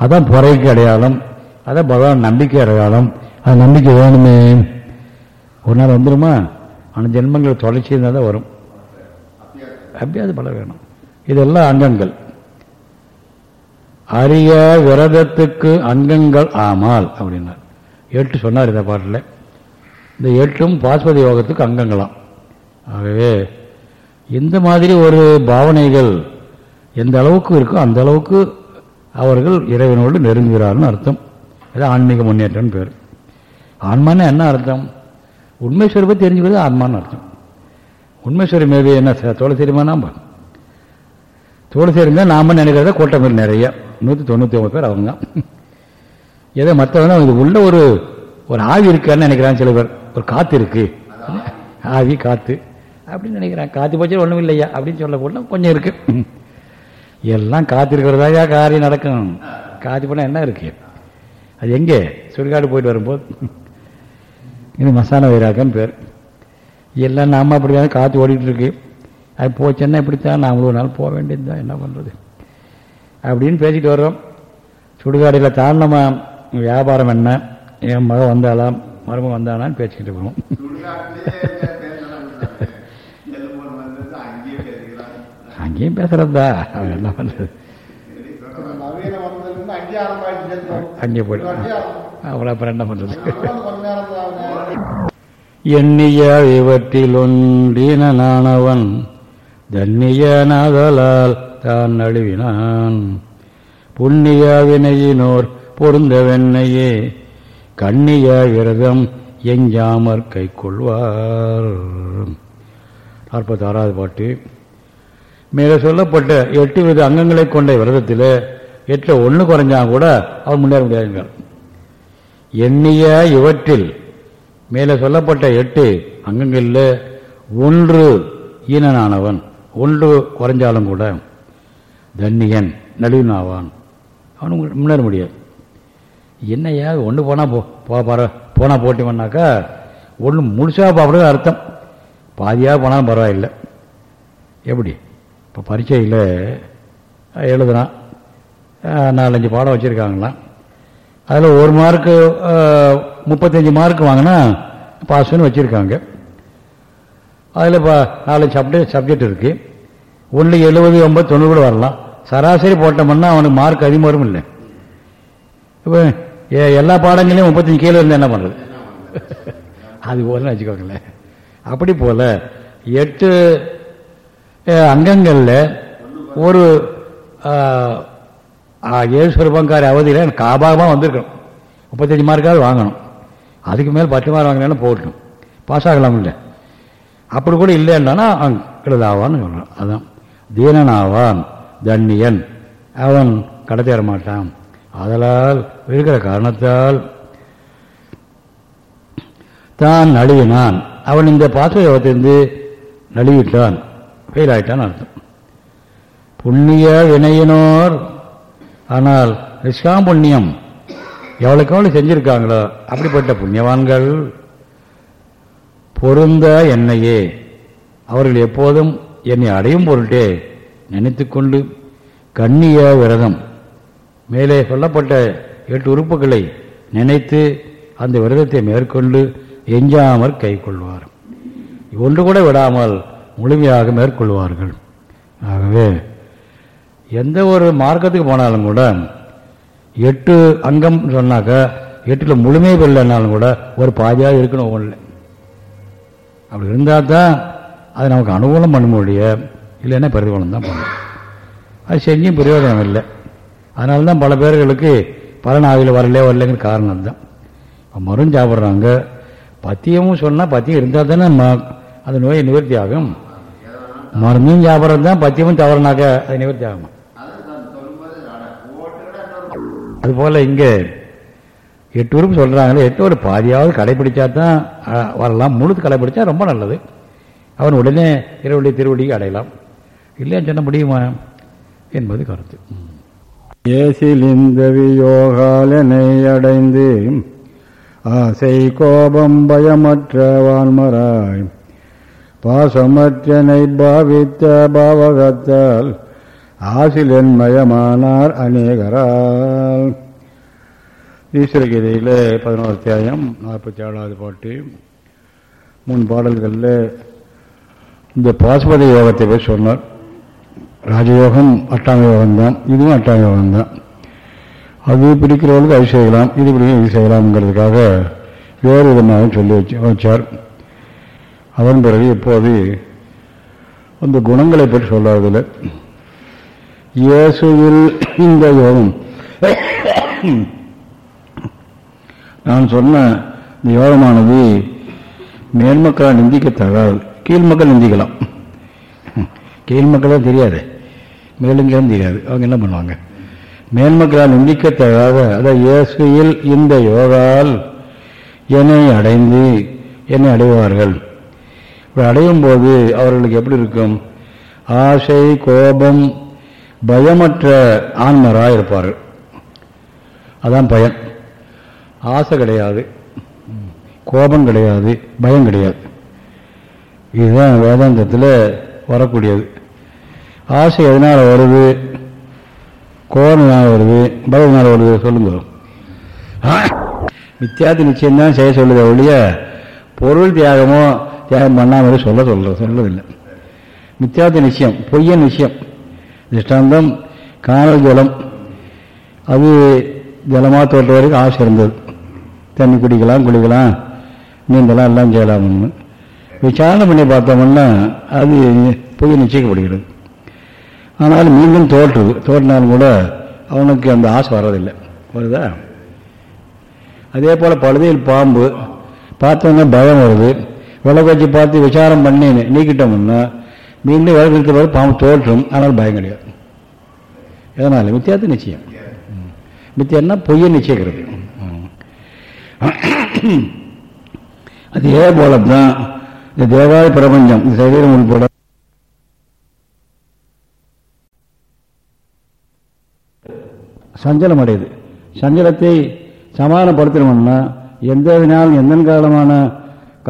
அதான் பொறைக்கு அடையாளம். அதான் பகவான் நம்பிக்கை அடையாளம். அது நம்பிக்கை வேணுமே. ஒரு நாள் வந்துடுமா ஆனால் ஜென்மங்கள் தொடர்ச்சி இருந்தால் தான் வரும். அப்படியாவது பல வேணும். இதெல்லாம் அங்கங்கள். அரிய விரதத்துக்கு அங்கங்கள் ஆமால் அப்படின்னார். எட்டு சொன்னார் இந்த பாட்டில். இந்த எட்டும் பாஸ்பதி யோகத்துக்கு அங்கங்களாம். ஆகவே இந்த மாதிரி ஒரு பாவனைகள் எந்த அளவுக்கு இருக்கோ அந்த அளவுக்கு அவர்கள் இறைவனோடு நெருங்குகிறார்னு அர்த்தம். அது ஆன்மீக முன்னேற்றம்னு பேர். ஆன்மான்னு என்ன அர்த்தம்? உண்மை ஸ்வரூபம் தெரிஞ்சுக்கிறது ஆன்மான்னு அர்த்தம். உண்மை மேபி என்ன தோலை தெரியுமா நாம்? தோலை தெரியுமா நாம நினைக்கிறத கூட்டம் நிறைய. நூற்றி தொண்ணூற்றி ஒன்பது பேர் அவங்க. ஏதோ மற்றவங்க இது உள்ள ஒரு ஒரு ஆவி இருக்கான்னு நினைக்கிறாங்க சில பேர். ஒரு காற்று இருக்கு. ஆவி காற்று அப்படின்னு நினைக்கிறாங்க காற்று போச்சு ஒன்றும் இல்லையா? அப்படின்னு சொல்ல போல கொஞ்சம் இருக்கு. எல்லாம் காத்திருக்கிறதாயா காரியம் நடக்கும். காத்து போனால் என்ன இருக்கு? அது எங்கே? சுடுகாடு போயிட்டு வரும்போது. இது மசாலா வைராக்கன்னு பேர். எல்லாம் நாம அப்படிதான் காற்று ஓடிட்டு இருக்கு. அது போச்சுன்னா இப்படித்தான் நாமளும் ஒரு நாள் போக வேண்டியது தான் என்ன பண்ணுறது அப்படின்னு பேசிட்டு வர்றோம். சுடுகாடியில் தாண்டமா வியாபாரம் என்ன? என் மகன் வந்தாலாம் மருமகன் வந்தானான்னு பேசிக்கிட்டு இருக்கிறோம் அங்கேயும் பேசுறதா? அவன் என்ன பண்றது? அங்கே போயிட்டு அவ்வளோ அப்புறம் என்ன பண்றது? எண்ணிய இவற்றில் ஒன்றினானவன் தன்னிய நாதலால் தான் நழுவினான் புண்ணிய வினையினோர் பொருந்த வெண்ணையே கண்ணிய விரதம் எஞ்சாமற் கை கொள்வார் நாற்பத்தாறாவது பாட்டு. மேலே சொல்லப்பட்ட எட்டு வித அங்கங்களை கொண்ட விரதத்தில் எட்டில் ஒன்று குறைஞ்சா கூட அவன் முன்னேற முடியாதுங்கிறார் எண்ணிய இவற்றில் மேலே சொல்லப்பட்ட எட்டு அங்கங்களில் ஒன்று ஈனனானவன் ஒன்று குறைஞ்சாலும் கூட தன்னியன் நடுவினாவான் அவனு முன்னேற முடியாது. என்னையா ஒன்று போனால் போ பர போனால் போட்டிவன்னாக்கா ஒன்று முழுசாக பார்க்குறது அர்த்தம். பாதியாக போனாலும் பரவாயில்லை. எப்படி? இப்போ பரீட்சையில் எழுதுனான் நாலஞ்சு பாடம் வச்சுருக்காங்களாம். அதில் ஒரு மார்க்கு முப்பத்தஞ்சு மார்க் வாங்கினா பாஸ்ன்னு வச்சுருக்காங்க. அதில் இப்போ நாலஞ்சு சப்ஜெக்ட் சப்ஜெக்ட் இருக்குது ஒன்று எழுபது ஒம்பது தொண்ணூறு கூட வரலாம். சராசரி போட்டோம்னா அவனுக்கு மார்க் அதிகமாக வரும் இல்லை. இப்போ எல்லா பாடங்களையும் முப்பத்தஞ்சு கீழே இருந்து என்ன பண்ணுறது அது போலன்னு வச்சுக்கோங்களேன். அப்படி போல எட்டு அங்கங்களில் ஒரு ஏசுரபங்கார சுரபங்காரி அவதியில் காபாகமாக வந்திருக்கணும். முப்பத்தஞ்சு மார்க்காவது வாங்கணும். அதுக்கு மேல் பத்து மார்க் வாங்கினாலும் போட்டணும் பாஸ் ஆகலாம் இல்லை. அப்படி கூட இல்லைன்னா கிடதாவான்னு சொல்கிறான் அதான். தீனனாவான் தன்னியன். அவன் கடத்தேற மாட்டான். அதனால் இருக்கிற காரணத்தால் தான் நழுவினான். அவன் இந்த பாசகத்திலிருந்து நழுவிட்டான். ஃபெயில் அர்த்தம். புண்ணிய வினையினோர் ஆனால் நிஷ்காம் புண்ணியம் எவ்வளோக்கு எவ்வளோ செஞ்சிருக்காங்களோ அப்படிப்பட்ட புண்ணியவான்கள் பொருந்த என்னையே அவர்கள் எப்போதும் என்னை அடையும் பொருட்டே நினைத்து கொண்டு கண்ணிய விரதம் மேலே சொல்லப்பட்ட எட்டு உறுப்புகளை நினைத்து அந்த விரதத்தை மேற்கொண்டு எஞ்சாமல் கை கொள்வார் ஒன்று கூட விடாமல் முழுமையாக மேற்கொள்வார்கள். ஆகவே எந்த ஒரு மார்க்கத்துக்கு போனாலும் கூட எட்டு அங்கம் சொன்னாக்க எட்டில் முழுமை பெறலனாலும் கூட ஒரு பாதியாக இருக்கணும் ஒவ்வொன்றில். அப்படி இருந்தால் தான் அது நமக்கு அனுகூலம் பண்ண முடிய இல்லைன்னா பிரதிபலம் தான் பண்ணும். அது செஞ்சும் பிரயோஜனம் இல்லை. அதனால தான் பல பேர்களுக்கு பலன் ஆவியில் வரல வரலங்கிற காரணம் தான் மருந்து சாப்பிட்றாங்க. பத்தியமும் சொன்னால் பத்தியம் இருந்தால் தானே அந்த நோயை நிவர்த்தி ஆகும். மருந்தும் வியாபாரம் தான் பத்தியமும் தவறுனாக்க அது நிவர்த்தி ஆகுமா அதுபோல் இங்கே எட்டு உறுப்பு சொல்கிறாங்களே எட்டு ஒரு பாதியாவது கடைபிடிச்சா தான் வரலாம். முழுத்து கடைபிடிச்சா ரொம்ப நல்லது. அவன் உடனே இரவுடைய திருவடிக்கு அடையலாம். இல்லைன்னு சொன்ன முடியுமா? என்பது கருத்து. ஏசிலிந்த வியோகாலனை அடைந்து ஆசை கோபம் பயமற்ற வான்மராய் பாசமற்றனை பாவித்த பாவகத்தால் ஆசிலன்மயமானார் அநேகரால். ஈஸ்வரகீதையில் பதினோரு அத்தியாயம் நாற்பத்தி ஏழாவது பாட்டு. மூணு பாடல்களில் இந்த பாசுபத யோகத்தை பற்றி சொன்னார். ராஜயோகம் அட்டாங்க யோகம் தான். இதுவும் அட்டாங்க யோகம்தான் அது பிடிக்கிறவர்களுக்கு அது செய்யலாம் இது பிடிக்கும் இது செய்யலாம்ங்கிறதுக்காக வேறு விதமாக சொல்லி வச்சு வச்சார். அதன் பிறகு இப்போது அந்த குணங்களை பற்றி சொல்லாததில் இயேசுவில் இந்த யோகம். நான் சொன்ன இந்த யோகமானது மேன்மக்களால் நிந்திக்கத்தகாது கீழ்மக்கள் நிந்திக்கலாம். கீழ்மக்கள் தெரியாது. மேலுங்களும் தெரியாது. அவங்க என்ன பண்ணுவாங்க? மேன்மக்களால் நிந்திக்கத்தகாத அதாவது இயேசுவில் இந்த யோகால் என்னை அடைந்து என்னை அடைவார்கள். இப்படி அடையும் போது அவர்களுக்கு எப்படி இருக்கும்? ஆசை கோபம் பயமற்ற ஆன்மராக இருப்பார்கள். அதான் பயன் ஆசை கிடையாது. கோபம் கிடையாது. பயம் கிடையாது. இதுதான் வேதாந்தத்தில் வரக்கூடியது. ஆசை எதனால் வருது? கோபம்னால் வருது? பயம்னால் வருது? சொல்லுங்க. நிச்சயம் நிச்சயம்தான் செய்ய சொல்லுத ஒழிய பொருள் தியாகமோ தியாகம் பண்ணாமல் சொல்ல சொல்ல சொல்றதில்லை மித்தியாதி நிச்சயம் பொய்யன் நிச்சயம். திஷ்டாந்தம் காணல் ஜலம். அது ஜலமாக தோற்ற வரைக்கும் ஆசை இருந்தது. தண்ணி குடிக்கலாம் குளிக்கலாம். நீந்தலாம் எல்லாம் செய்யலாம்னு. விசாரணை பண்ணி பார்த்தோம்னா அது பொய் நிச்சயிக்கப்படுகிறது. ஆனால் மீண்டும் தோற்றுது. தோற்றினாலும் கூட அவனுக்கு அந்த ஆசை வர்றதில்லை. வருதா அதே போல் பழுதையில் பாம்பு பார்த்தோன்னா பயம் வருது. விளக்கு வச்சு பார்த்து விசாரம் பண்ணின்னு நீக்கிட்டோம்னா மீண்டும் விளக்கு நிற்கிற போது பாம்பு தோற்றும் ஆனால் பயம் கிடையாது. எதனால்? மித்தியாத்து நிச்சயம். மித்தியன்னா பொய்யை நிச்சயிக்கிறது. அதே போல தான் இந்த தேவாதி பிரபஞ்சம் இந்த சரீரம் உள்பட சஞ்சலம் அடையுது. சஞ்சலத்தை சமாதானப்படுத்தணும்னா எந்த வினாலும் எந்த காலமான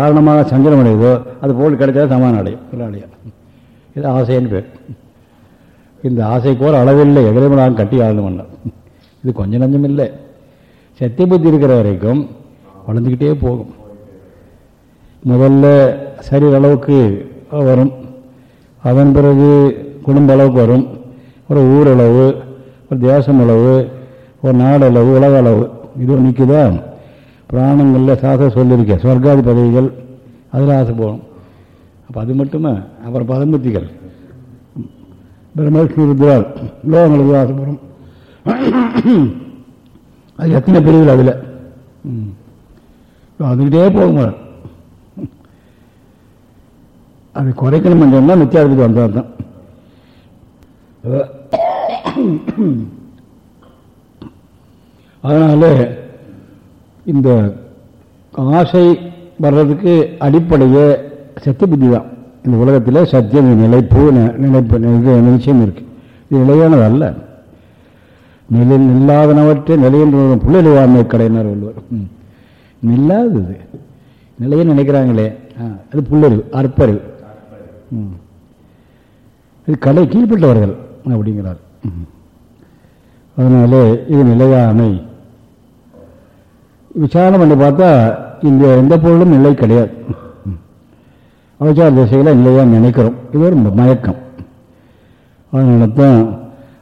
காரணமாக சஞ்சலம் அடையுதோ அது பொருள் கிடைச்சா சமாதானம் அடையும் விளையாடியா? இது ஆசைன்னு பேர். இந்த ஆசைக்கு ஆசைக்கோர் அளவில்லை எதிரமனாக கட்டி ஆளணும் இது கொஞ்சம் நஞ்சம் இல்லை. சத்திய புத்தி இருக்கிற வரைக்கும் வளர்ந்துக்கிட்டே போகும். முதல்ல சரீர அளவுக்கு வரும். அதன் பிறகு குடும்ப அளவுக்கு வரும். ஒரு ஊரளவு ஒரு தேசம் அளவு ஒரு நாடளவு உலக அளவு. இது நிற்குதா பிராணங்களில் சாச சொல்லியிருக்கேன் சொர்க்காதி பதவிகள் அதில் ஆசை போகணும். அப்போ அது மட்டுமே? அப்புறம் பதம்பத்திகள் பிரம்மலட்சுமி ருத்ரால் லோகங்களுக்கு ஆசைப்படும் அது எத்தனை பிரிவுகள் அதில்? அதுக்கிட்டே போகும் அது குறைக்கணும் சொன்னால் நித்தியாதிபதி வந்தால் தான். அதனால இந்த ஆசை வர்றதுக்கு அடிப்படையே சத்திய புத்தி தான். இந்த உலகத்தில் சத்தியம் நிலைப்பு நிலைப்பு நிச்சயம் இருக்கு? இது நிலையானது அல்ல நிலை நில்லாதனவற்றை நிலையென்று புள்ளறிவாண்மை கடையினர் உள்ளவர் நில்லாதது. நிலையை நினைக்கிறாங்களே. அது புல்லறிவு அற்பறிவு இது கலை கீழ்பட்டவர்கள் அப்படிங்கிறார். அதனால இது நிலையாமை. விசாரணை பண்ணி பார்த்தா இந்த எந்த பொருளும் நிலை கிடையாது. அவசார திசைகளை நிலையாக நினைக்கிறோம். இது ஒரு மயக்கம். அதனால தான்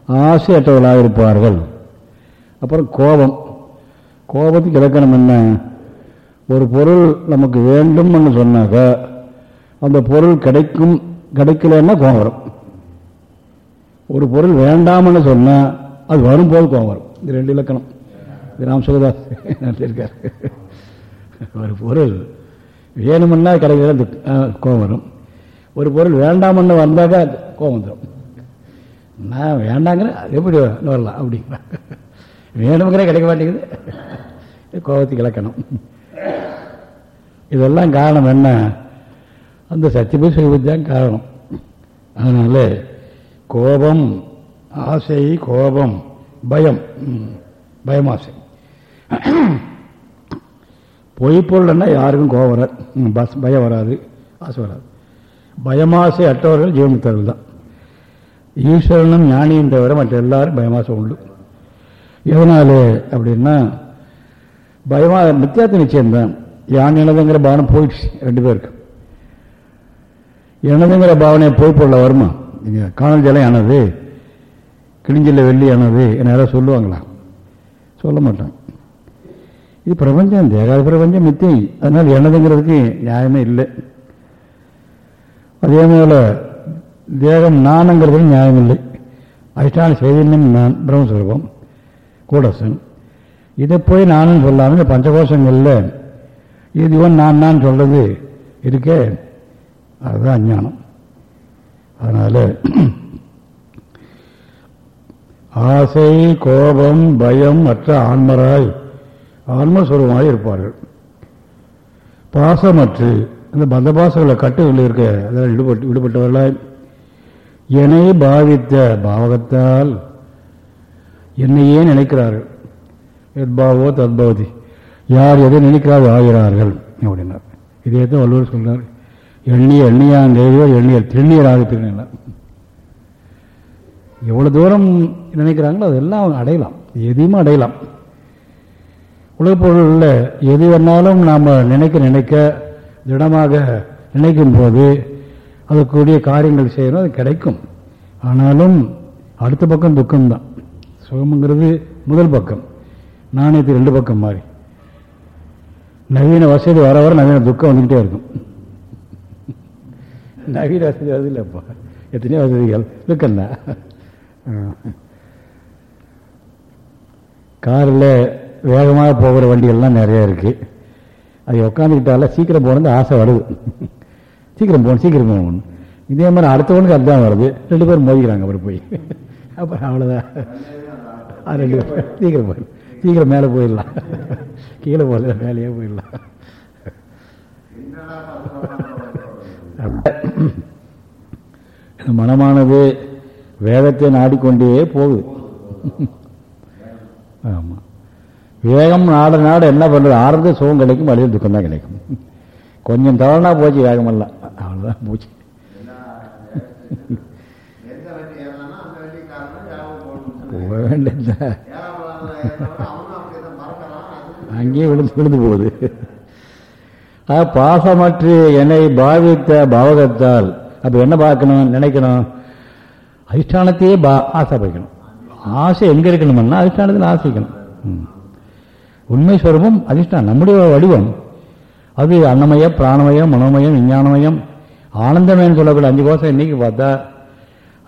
ஆசையற்றவர்களாக இருப்பார்கள் அப்புறம் கோபம். கோபத்துக்கு இலக்கணம் என்ன? ஒரு பொருள் நமக்கு வேண்டும்னு சொன்னாக்க அந்த பொருள் கிடைக்கும் கிடைக்கலன்னா கோபம் வரும். ஒரு பொருள் வேண்டாம்னு சொன்னால் அது வரும்போது கோபம் வரும். இது ரெண்டு இலக்கணம். ராம் சுகதாஸ் இருக்கார் ஒரு பொருள் வேணுமுன்னா கிடைக்கிறது கோபம் வரும். ஒரு பொருள் வேண்டாமன்னு வந்தாக்கா கோபம் வந்துடும் நான் வேண்டாங்கிற எப்படி வரலாம் அப்படிங்களா வேணுங்கிற கிடைக்க மாட்டேங்குது. கோபத்துக்கு இலக்கணம். இதெல்லாம் காரணம் என்ன? அந்த சத்தியபதி சுகபதி தான் காரணம். அதனால கோபம் ஆசை கோபம் பயம் பயமாசை பொய்ப்பொருள்னா யாருக்கும் கோபம் வராது. பஸ் பயம் வராது ஆசை வராது. பயமாசை அற்றவர்கள் ஜீவமுத்தர்கள் தான். ஈஸ்வரனும் ஞானியும் தவிர மற்ற எல்லாரும் பயமாசம் உண்டு. எதனால அப்படின்னா பயமா நித்தியாத்த நிச்சயம்தான் யான் எனதுங்கிற பாவனை போயிடுச்சு ரெண்டு பேருக்கு எனதுங்கிற பாவனை போய் பொருள வருமா? இங்கே காணல் ஜலம் எனது கிழிஞ்சில் வெள்ளி எனது என்ன யாராவது சொல்லுவாங்களா? சொல்ல மாட்டாங்க. இது பிரபஞ்சம் தேகாத பிரபஞ்சம் மித்தி அதனால் எனதுங்கிறதுக்கு நியாயமே இல்லை. அதே போல தேகம் நானுங்கிறது நியாயமில்லை அதிஷ்டான சைதன்யம் நான் பிரம்மஸ்வரூபம் கூடசன். இதை போய் நானும் சொல்லாமல் இந்த பஞ்சகோஷங்களில் இது இவன் நான் நான் சொல்றது இருக்கே. அதுதான் அஞ்ஞானம். அதனால ஆசை கோபம் பயம் மற்ற ஆன்மராய் ஆன்மஸ்வரூபமாக இருப்பார்கள். பாசமற்று அந்த பந்த பாசங்களை கட்டுகளில் இருக்க அதில் ஈடுபட்டு ஈடுபட்டவர்களாய் என்னை பாவித்த பாவகத்தால் என்னையே நினைக்கிறார்கள். எத்பாவோ தத்பவதி யார் எதை நினைக்கிறார்கள் ஆகிறார்கள் அப்படின்னார். இதே தான் வள்ளுவர் சொல்றார் எண்ணிய எண்ணியான் தேவியோ எண்ணிய திருநீர் திருநார் எவ்வளவு தூரம் நினைக்கிறாங்களோ அதெல்லாம் அவங்க அடையலாம். எதையுமே அடையலாம். உலகப் பொருளில் எது வேணாலும் நாம் நினைக்க நினைக்க திடமாக நினைக்கும் போது அதற்குரிய காரியங்கள் செய்யணும் அது கிடைக்கும். ஆனாலும் அடுத்த பக்கம் துக்கம்தான். சுகம்ங்கிறது முதல் பக்கம். நாணயத்து ரெண்டு பக்கம் மாறி. நவீன வசதி வர வர நவீன துக்கம் வந்துக்கிட்டே இருக்கும். நவீன வசதி வருது இல்லைப்பா. எத்தனையோ வசதிகள். துக்கம்தான். காரில் வேகமாக போகிற வண்டிகள்லாம் நிறையா இருக்குது அது உட்காந்துக்கிட்டால சீக்கிரம் போகணுன்னு ஆசை வருது. சீக்கிரம் போகணும் சீக்கிரம் போகணும். இதே மாதிரி அடுத்தவனுக்கு அதுதான் வருது. ரெண்டு பேரும் மோதிக்கிறாங்க அப்புறம் போய். அப்புறம் அவ்வளோதான் ரெண்டு பேரும் சீக்கிரம் போயிடும் சீக்கிரம் மேலே போயிடலாம். கீழே போகல மேலேயே போயிடலாம். மனமானது வேகத்தை நாடிக்கொண்டே போகுது. ஆமாம் வேகம் நாட நாட என்ன பண்ணுறது? ஆரம்ப சுகம் கிடைக்கும் வழியில் துக்கம் தான் கிடைக்கும். கொஞ்சம் தவறுனா போச்சு வேகமெல்லாம் அவ்வளோதான் போச்சு. போக வேண்டியது அங்கேயே விழுந்து விழுந்து போகுது. ஆ பாசமற்று என்னை பாவித்த பாவகத்தால். அப்போ என்ன பார்க்கணும் நினைக்கணும்? அதிஷ்டானத்தையே பா ஆசை வைக்கணும் ஆசை எங்கே இருக்கணும்னா அதிஷ்டானத்தில் ஆசைக்கணும். ம். உண்மை ஸ்வரூபம் அதிஷ்டானம். நம்முடைய வடிவம். அது அன்னமய பிராணமயம் மனோமயம் விஞ்ஞானமயம். ஆனந்தமயம்னு சொல்லக்கூடிய அஞ்சு கோஷம் இன்னைக்கு பார்த்தா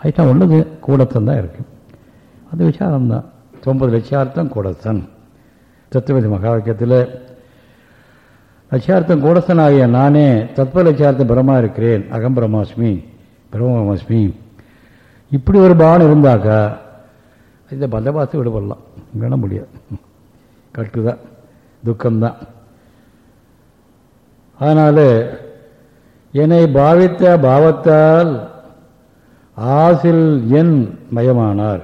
அதிஷ்டம் உள்ளது. கூடத்தன் தான் இருக்குது அது விசாரம் தான் ஒன்பது லட்சார்த்தம் கூடத்தன். தத்துவதி மகாவாக்கியத்தில் லட்சியார்த்தம் கூடஸ்தன் ஆகிய நானே தத்துவ லட்சார்த்தம் பிரமா இருக்கிறேன். அகம் பிரமாஸ்மி பிரம்மஸ்மி. இப்படி ஒரு பாவனை இருந்தாக்கா இந்த பந்தபாசத்தை விடுபடலாம். காண முடியாது. கட்டுதான் துக்கம்தான். அதனால் என்னை பாவித்த பாவத்தால் ஆசில் என் மயமானார்.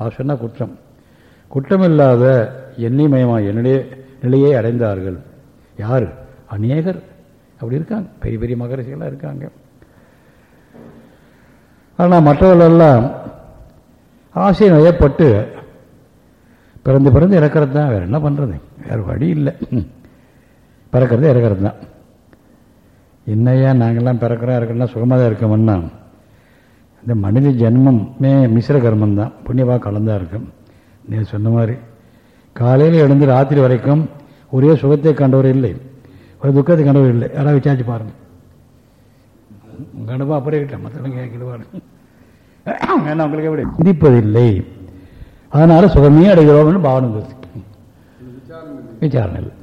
ஆசன்னா குற்றம். குற்றமில்லாத எண்ணி மயமா என்னுடைய நிலையை அடைந்தார்கள். யார்? அநேகர். அப்படி இருக்காங்க. பெரிய பெரிய மகரிஷிகளாக இருக்காங்க. ஆனால் மற்றவர்களெல்லாம் ஆசை நயப்பட்டு பிறந்து பிறந்து இறக்கிறது தான் வேறு என்ன பண்ணுறது வேறு வழி இல்லை. பிறக்கிறது இறக்கிறது தான் என்னையா நாங்கள்லாம் பிறக்கிறோம் இறக்கிறோம்னா சுகமாக தான் இருக்கோம்னா இந்த மனித ஜென்மமே மிஸ்ர கர்மம் தான் புண்ணியமாக கலந்தா இருக்கும். நீ சொன்ன மாதிரி. காலையில் எழுந்து ராத்திரி வரைக்கும் ஒரே சுகத்தை கண்டவர் இல்லை. ஒரு துக்கத்தை கண்டவர் இல்லை. யாராவது விசாரிச்சு பாருங்க. உங்க அனுபவம் அப்படியே கிட்ட மற்றவங்க கேட்கிடுவாரு ஏன்னா உங்களுக்கு எப்படி? சிந்திப்பதில்லை. அதனால சுகமே அடைகிறோம்னு பாவனை விசாரணை இல்லை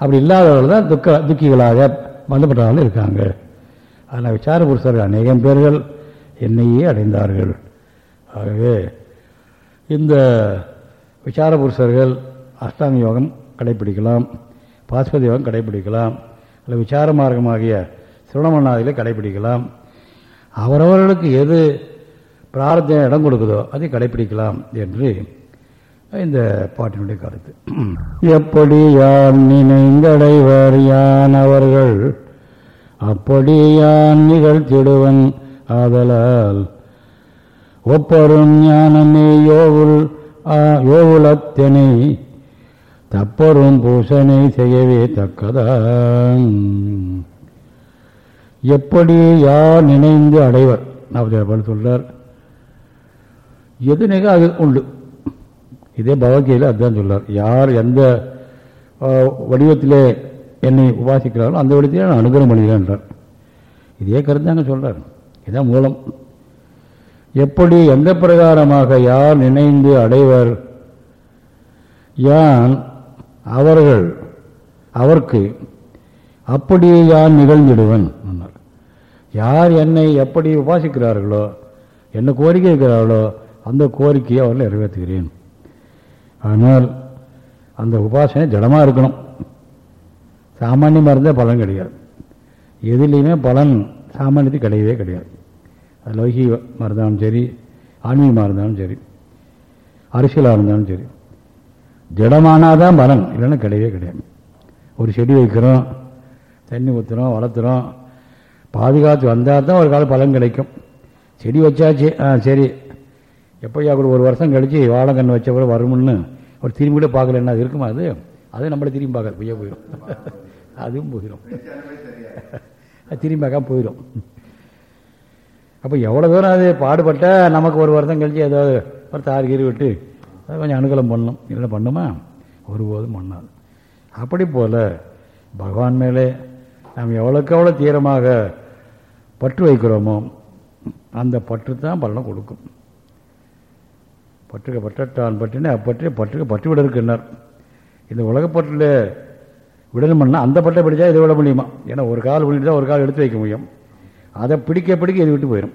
அப்படி இல்லாதவர்கள் தான் துக்க துக்கிகளாக பந்தப்பட்டவர்கள் இருக்காங்க. ஆனால் விசார புருஷர்கள் அநேகம் பேர்கள் என்னையே அடைந்தார்கள். ஆகவே இந்த விசார புருஷர்கள் அஷ்டாங்க யோகம் கடைபிடிக்கலாம் பாஸ்பதி யோகம் கடைபிடிக்கலாம் அல்ல விசார மார்க்கமாகிய சிரவணமன்னாதிகளை கடைபிடிக்கலாம் அவரவர்களுக்கு எது பிரார்த்தனை இடம் கொடுக்குதோ அதை கடைபிடிக்கலாம் என்று இந்த பாட்டினுடைய கருத்து. எப்படி யான் நினைந்தடைவர் யான் அவர்கள்? அப்படி யான் நிகழ்த்திடுவன் ஆதலால். ஒப்பரும் ஞானமே யோவுல் யோவுலத்தனை தப்பரும் பூசனை செய்யவே தக்கதான் எப்படி யார் நினைந்து அடைவர்? நாற்பத்தி சொல்றார் எது நிக அது உண்டு. இதே பகவத்கீதையில் அதுதான் சொல்கிறார் யார் எந்த வடிவத்திலே என்னை உபாசிக்கிறார்களோ அந்த வடிவத்திலே நான் அனுகிரகம் பண்ணுகிறேன் என்றார். இதே கருத்து தாங்க சொல்கிறார் இதான் மூலம். எப்படி எந்த பிரகாரமாக யார் நினைந்து அடைவர்? யான் அவர்கள் அவர்க்கு அப்படியே யான் நிகழ்ந்திடுவன்? யார் என்னை எப்படி உபாசிக்கிறார்களோ என்ன கோரிக்கை இருக்கிறார்களோ அந்த கோரிக்கையை அவர்கள் நிறைவேற்றுகிறேன். ஆனால் அந்த உபாசனை ஜடமாக இருக்கணும். சாமானியமாக இருந்தால் பலன் கிடையாது. எதுலேயுமே பலன் சாமானியத்துக்கு கிடையவே கிடையாது. அது லௌகிகமாக இருந்தாலும் சரி ஆன்மீகமாக இருந்தாலும் சரி அரசியலாக இருந்தாலும் சரி திடமானால் தான் பலன் இல்லைன்னா கிடையவே கிடையாது. ஒரு செடி வைக்கிறோம் தண்ணி ஊற்றுறோம் வளர்த்துறோம் பாதுகாத்து வந்தால் தான் ஒரு காலம் பலன் கிடைக்கும். செடி வச்சாச்சு ஆ சரி எப்போயா கூட ஒரு வருஷம் கழித்து வாழைக்கன்று வச்ச கூட வரும்னு ஒரு திரும்பி கூட பார்க்கல என்ன அது இருக்குமா அது? அது நம்மளை திரும்பி பார்க்கல பொய்யா போயிடும் அதுவும் போயிடும் திரும்பி பார்க்காம போயிடும் அப்போ எவ்வளோ தூரம் அது பாடுபட்டால் நமக்கு ஒரு வருஷம் கழிச்சு ஏதாவது ஒரு தாறு கீறி விட்டு அதை கொஞ்சம் அனுகூலம் பண்ணணும். இல்லை பண்ணுமா? ஒருபோதும் பண்ணாது. அப்படி போல் பகவான் மேலே நாம் எவ்வளோக்கு எவ்வளோ தீரமாக பற்று வைக்கிறோமோ அந்த பற்று தான் பலனை கொடுக்கும். பற்றுக்க பற்றட்டான் பற்றினே அப்பற்றை பற்றுக்க பற்று விட இருக்குன்னார் இந்த உலகப்பற்றில் விடணும்னா பண்ணால் அந்த பட்டை பிடிச்சா இதை விட முடியுமா? ஏன்னா ஒரு கால் பிடிட்டு தான் ஒரு கால் எடுத்து வைக்க முடியும். அதை பிடிக்க பிடிக்க இது விட்டு போயிடும்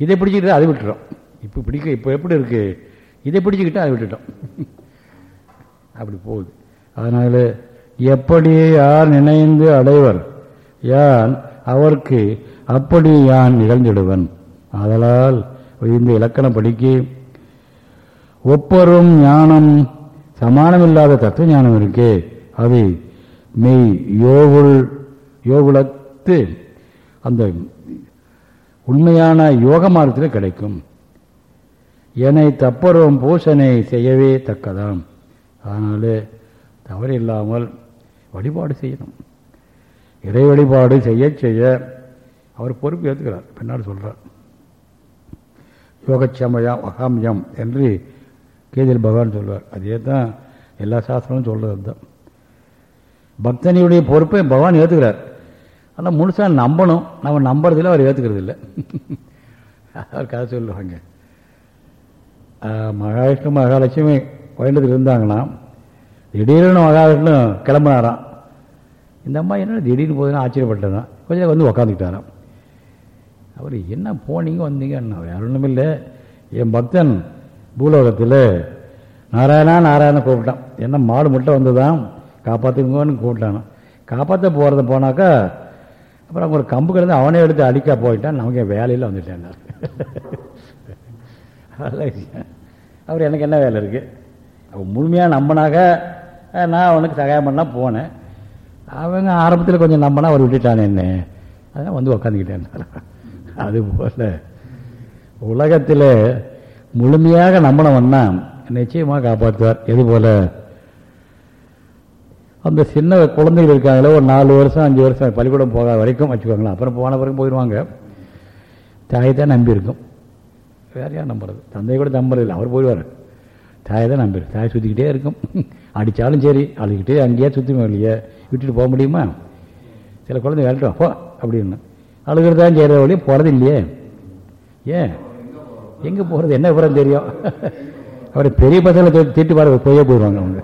இதை பிடிச்சிக்கிட்டு அதை விட்டுறோம் இப்போ பிடிக்க இப்போ எப்படி இருக்குது இதை பிடிச்சிக்கிட்டு அதை விட்டுட்டோம். அப்படி போகுது. அதனால் எப்படி யார் நினைந்து அடைவர்? யான் அவருக்கு அப்படி யான் நிகழ்ந்திடுவன்? ஆதலால் இந்த இலக்கணம் படிக்க ஒப்பரும் ஞானம். சமானமில்லாத தத்துவ ஞானம் இருக்கு. அது மெய் யோகுள் யோகுலத்து அந்த உண்மையான யோக மார்க்கத்தில் கிடைக்கும். என்னை தப்பரும் பூசனை செய்யவே தக்கதாம். அதனால தவறு இல்லாமல் வழிபாடு செய்யணும். இறை வழிபாடு செய்ய செய்ய அவர் பொறுப்பு ஏற்றுக்கிறார் பின்னாடி சொல்கிறார் யோகச்சமயம் அகாமியம் என்று கீதையில் பகவான் சொல்வார். அதே தான் எல்லா சாஸ்திரமும் சொல்கிறது தான் பக்தனியுடைய பொறுப்பை பகவான் ஏற்றுக்கிறார் ஆனால் முழுசாக நம்பணும். நம்ம நம்புறதில்ல அவர் ஏற்றுக்கிறது இல்லை அவர் கதை சொல்லுவாங்க. மகாவிஷ்ணு மகாலட்சுமி கோயம்புத்தூர் இருந்தாங்கன்னா திடீர்னு மகாவிஷ்ணு கிளம்புனாராம். இந்த அம்மா என்ன திடீர்னு போதுன்னு ஆச்சரியப்பட்டதான் கொஞ்சம் வந்து உக்காந்துக்கிட்டாராம். அவர் என்ன போனீங்க வந்தீங்க வேற ஒன்றும் இல்லை என் பக்தன் பூலோகத்தில் நாராயணா நாராயண கூப்பிட்டான். என்ன மாடு முட்டை வந்ததான் காப்பாற்றுங்கன்னு கூப்பிட்டானோ காப்பாற்ற போகிறத போனாக்கா அப்புறம் ஒரு கம்பு கிடந்து அவனே எடுத்து அடிக்க போயிட்டான். நமக்கு வேலையில் வந்துட்டேன் அவர் எனக்கு என்ன வேலை இருக்குது அவன் முழுமையாக நம்பினாக்க நான் அவனுக்கு சகாயம் பண்ணால் போனேன். அவங்க ஆரம்பத்தில் கொஞ்சம் நம்பினா அவர் விட்டுட்டானே என்ன? அதனால் வந்து உக்காந்துக்கிட்டேன். அதுபோல் உலகத்தில் முழுமையாக நம்பினவன்னா நிச்சயமாக காப்பாற்றுவார். எது போல்? அந்த சின்ன குழந்தைகள் இருக்காங்களே ஒரு நாலு வருஷம் அஞ்சு வருஷம் பள்ளிக்கூடம் போகாத வரைக்கும் வச்சுக்கோங்களேன். அப்புறம் போன பிறகு போயிடுவாங்க தாயை தான் நம்பி இருக்கும் வேற யார் நம்புறது. தந்தை கூட நம்புறதில்லை. அவர் போயிடுவார். தாயை தான் நம்பிரு தாயை சுற்றிக்கிட்டே இருக்கும். அடித்தாலும் சரி அழுகிட்டே அங்கேயே சுற்றி இல்லையே? விட்டுட்டு போக முடியுமா? சில குழந்தை விளையாட்டுவா போ அப்படின்னு. அழுகிறதான் செய்கிற வழியும் போகிறது இல்லையே ஏன்? எங்கே போகிறது என்ன விவரம் தெரியும்? அவர் பெரிய பசங்களை திட்டு பாரு போயே போயிடுவாங்க அவங்க.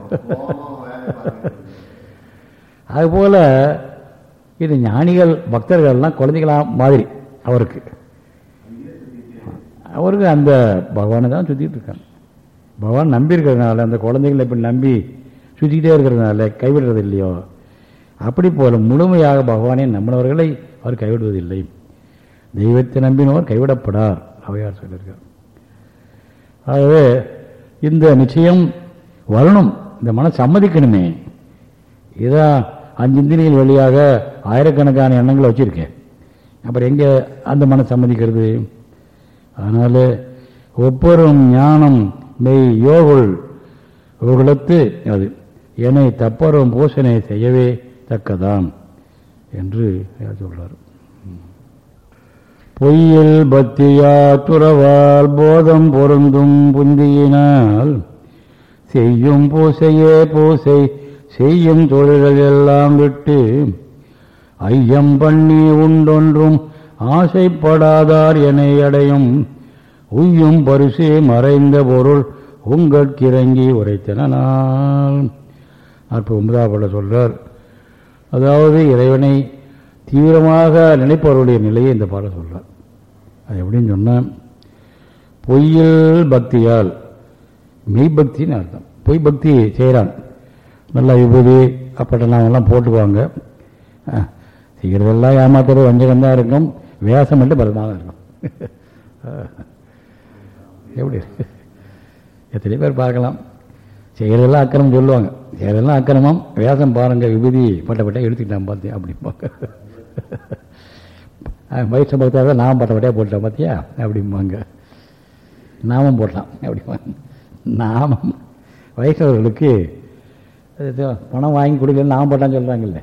அதுபோல் இது ஞானிகள் பக்தர்கள்லாம் குழந்தைகளாம் மாதிரி அவருக்கு. அவருக்கு அந்த பகவானை தான் சுற்றிட்டு இருக்காங்க. பகவான் நம்பி இருக்கிறதுனால அந்த குழந்தைகளை இப்படி நம்பி சுற்றிக்கிட்டே இருக்கிறதுனால கைவிடுறது இல்லையோ? அப்படி போல முழுமையாக பகவானை நம்பினவர்களை அவர் கைவிடுவதில்லை. தெய்வத்தை நம்பினவர் கைவிடப்படார். அவையார் சொல்லியிருக்கார். ஆகவே இந்த நிச்சயம் வரணும் இந்த மன சம்மதிக்கணுமே. இதான் அஞ்சு இந்திரிகள் வழியாக ஆயிரக்கணக்கான எண்ணங்களை வச்சுருக்கேன். அப்புறம் எங்கே அந்த மன சம்மதிக்கிறது? அதனால் ஒவ்வொரும் ஞானம் மெய் யோகுள் உகுளத்து அது என்னை தப்பரும் பூசனை செய்யவே தக்கதாம் என்று சொல்கிறார் பொய்யில் பக்தியா துறவால் போதம் பொருந்தும் புந்தியினால் செய்யும் பூசையே பூசை செய்யும் தொழில்கள் எல்லாம் விட்டு ஐயம் பண்ணி உண்டொன்றும் ஆசைப்படாதார் என அடையும். உய்யும் பரிசே மறைந்த பொருள் உங்கட்கிறங்கி உரைத்தனால் அற்ப ஒன்பதாப்பட சொல்றார். அதாவது இறைவனை தீவிரமாக நினைப்பவர்களுடைய நிலையை இந்த பாடம் சொல்றார். அது எப்படின்னு சொன்னால் பொய்யில் பக்தியால் மெய்பக்தின்னு அர்த்தம். பொய் பக்தி செய்கிறான் நல்லா விபூதி அப்பட்ட நாமெல்லாம் போட்டுக்குவாங்க. செய்கிறதெல்லாம் ஏமாத்துறது வஞ்சகம்தான் இருக்கும். வேஷம் மட்டும் பலமாக இருக்கும். எப்படி? எத்தனை பேர் பார்க்கலாம். செய்கிறதெல்லாம் அக்கிரமம் சொல்லுவாங்க. செய்கிறதெல்லாம் அக்கிரமம். வேஷம் பாருங்கள் விபூதி பட்ட பட்டை எடுத்துக்கிட்டான் பார்த்தேன் அப்படிம்பாங்க. வயசு பக்தாக நாமம் பட்ட பட்டையாக பார்த்தியா அப்படிம்பாங்க. நாமம் போடலாம் அப்படிம்பாங்க. நாமம். வைஷ்ணவர்களுக்கு பணம் வாங்கி கொடுக்கல நாமம் போட்டான்னு சொல்கிறாங்கல்ல